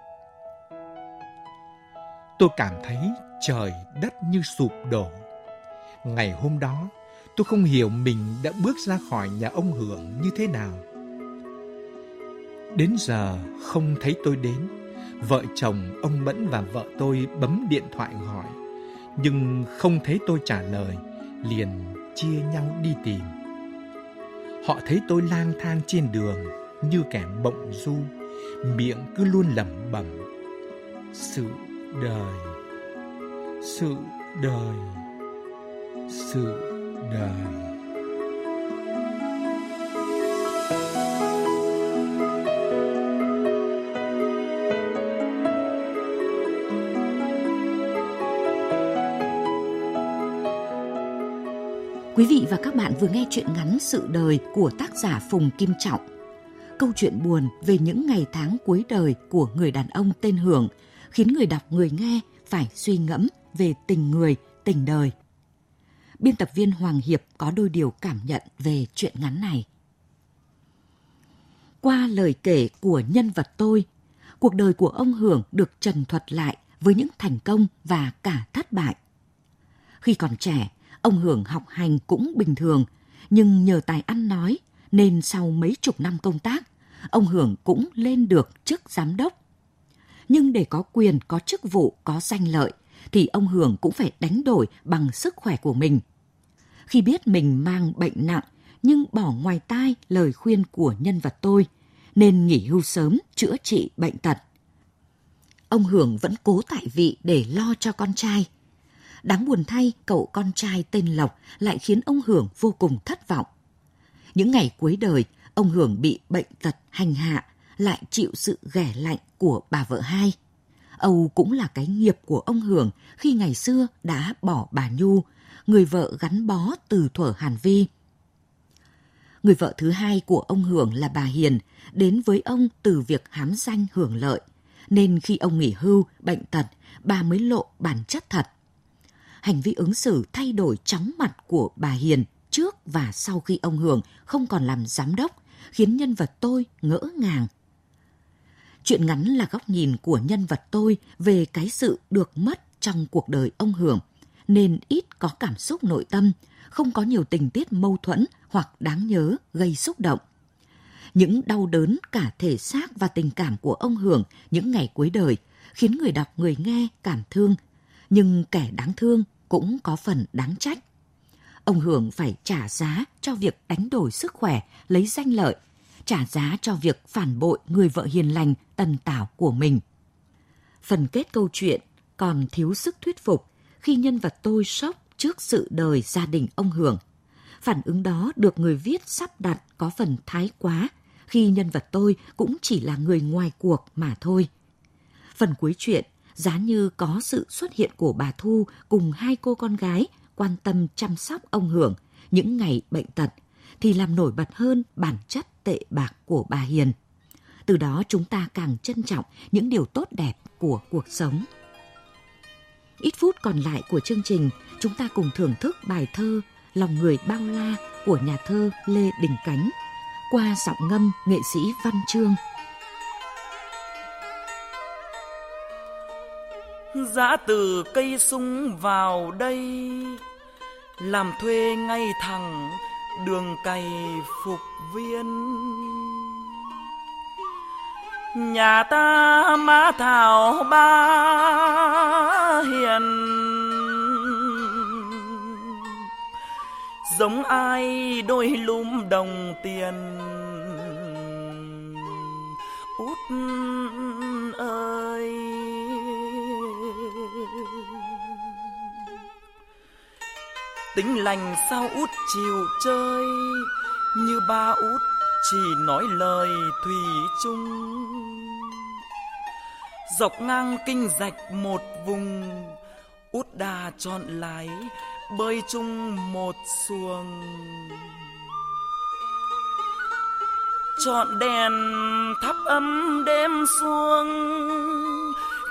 S7: Tôi cảm thấy trời đất như sụp đổ. Ngày hôm đó, tôi không hiểu mình đã bước ra khỏi nhà ông Hưởng như thế nào. Đến giờ không thấy tôi đến, vợ chồng ông Mẫn và vợ tôi bấm điện thoại hỏi, nhưng không thấy tôi trả lời, liền chia nhau đi tìm. Họ thấy tôi lang thang trên đường như kẻ bỗng du, miệng cứ luôn lẩm bẩm sự đời, sự đời, sự đời.
S8: Quý vị và các bạn vừa nghe chuyện ngắn Sự đời của tác giả Phùng Kim Trọng. Câu chuyện buồn về những ngày tháng cuối đời của người đàn ông tên Hưởng khiến người đọc người nghe phải suy ngẫm về tình người, tình đời. Biên tập viên Hoàng Hiệp có đôi điều cảm nhận về chuyện ngắn này. Qua lời kể của nhân vật tôi, cuộc đời của ông Hưởng được trần thuật lại với những thành công và cả thất bại. Khi còn trẻ, Ông Hưởng học hành cũng bình thường, nhưng nhờ tài ăn nói nên sau mấy chục năm công tác, ông Hưởng cũng lên được chức giám đốc. Nhưng để có quyền, có chức vụ, có danh lợi, thì ông Hưởng cũng phải đánh đổi bằng sức khỏe của mình. Khi biết mình mang bệnh nặng, nhưng bỏ ngoài tai lời khuyên của nhân vật tôi, nên nghỉ hưu sớm chữa trị bệnh tật. Ông Hưởng vẫn cố tại vị để lo cho con trai – Đáng buồn thay, cậu con trai tên Lộc lại khiến ông Hưởng vô cùng thất vọng. Những ngày cuối đời, ông Hưởng bị bệnh tật hành hạ, lại chịu sự ghẻ lạnh của bà vợ hai. Âu cũng là cái nghiệp của ông Hưởng khi ngày xưa đã bỏ bà Nhu, người vợ gắn bó từ thuở Hàn Vi. Người vợ thứ hai của ông Hưởng là bà Hiền, đến với ông từ việc hám danh hưởng lợi. Nên khi ông nghỉ hưu, bệnh tật, bà mới lộ bản chất thật hành vi ứng xử thay đổi chóng mặt của bà Hiền trước và sau khi ông Hưởng không còn làm giám đốc, khiến nhân vật tôi ngỡ ngàng. Chuyện ngắn là góc nhìn của nhân vật tôi về cái sự được mất trong cuộc đời ông Hưởng, nên ít có cảm xúc nội tâm, không có nhiều tình tiết mâu thuẫn hoặc đáng nhớ gây xúc động. Những đau đớn cả thể xác và tình cảm của ông Hưởng những ngày cuối đời khiến người đọc người nghe cảm thương, nhưng kẻ đáng thương cũng có phần đáng trách. Ông Hưởng phải trả giá cho việc đánh đổi sức khỏe, lấy danh lợi, trả giá cho việc phản bội người vợ hiền lành, tần tảo của mình. Phần kết câu chuyện còn thiếu sức thuyết phục khi nhân vật tôi sốc trước sự đời gia đình ông Hưởng. Phản ứng đó được người viết sắp đặt có phần thái quá khi nhân vật tôi cũng chỉ là người ngoài cuộc mà thôi. Phần cuối chuyện giá như có sự xuất hiện của bà Thu cùng hai cô con gái quan tâm chăm sóc ông Hưởng những ngày bệnh tật, thì làm nổi bật hơn bản chất tệ bạc của bà Hiền. Từ đó chúng ta càng trân trọng những điều tốt đẹp của cuộc sống. Ít phút còn lại của chương trình, chúng ta cùng thưởng thức bài thơ Lòng người bao la của nhà thơ Lê Đình Cánh qua giọng ngâm nghệ sĩ Văn Trương.
S9: Giã từ cây sung vào đây. Làm thuê ngay thẳng đường cày phục viên. Nhà ta má thảo ba hiền. Giống ai đôi lúm đồng tiền. Út ơi. Tính lành sao út chiều chơi, như ba út chỉ nói lời thủy chung. Dọc ngang kinh rạch một vùng, út đà chọn lái bơi chung một xuồng. Chọn đèn thắp ấm đêm xuống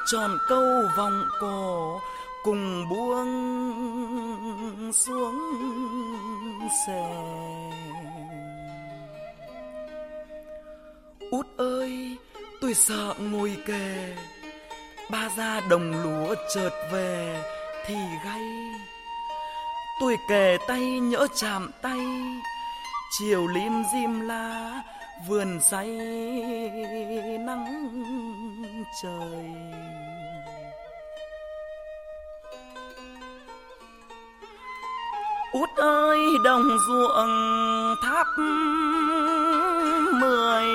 S9: tròn câu vòng cổ cùng buông xuống xe Út ơi, tôi sợ ngồi kề Ba ra đồng lúa chợt về thì gay. Tôi kề tay nhỡ chạm tay Chiều lim dim la vườn say nắng trời. Út ơi đồng ruộng tháp mười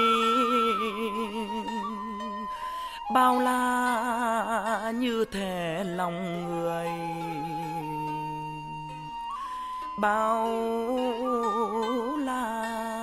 S9: bao la như thể lòng người bao la.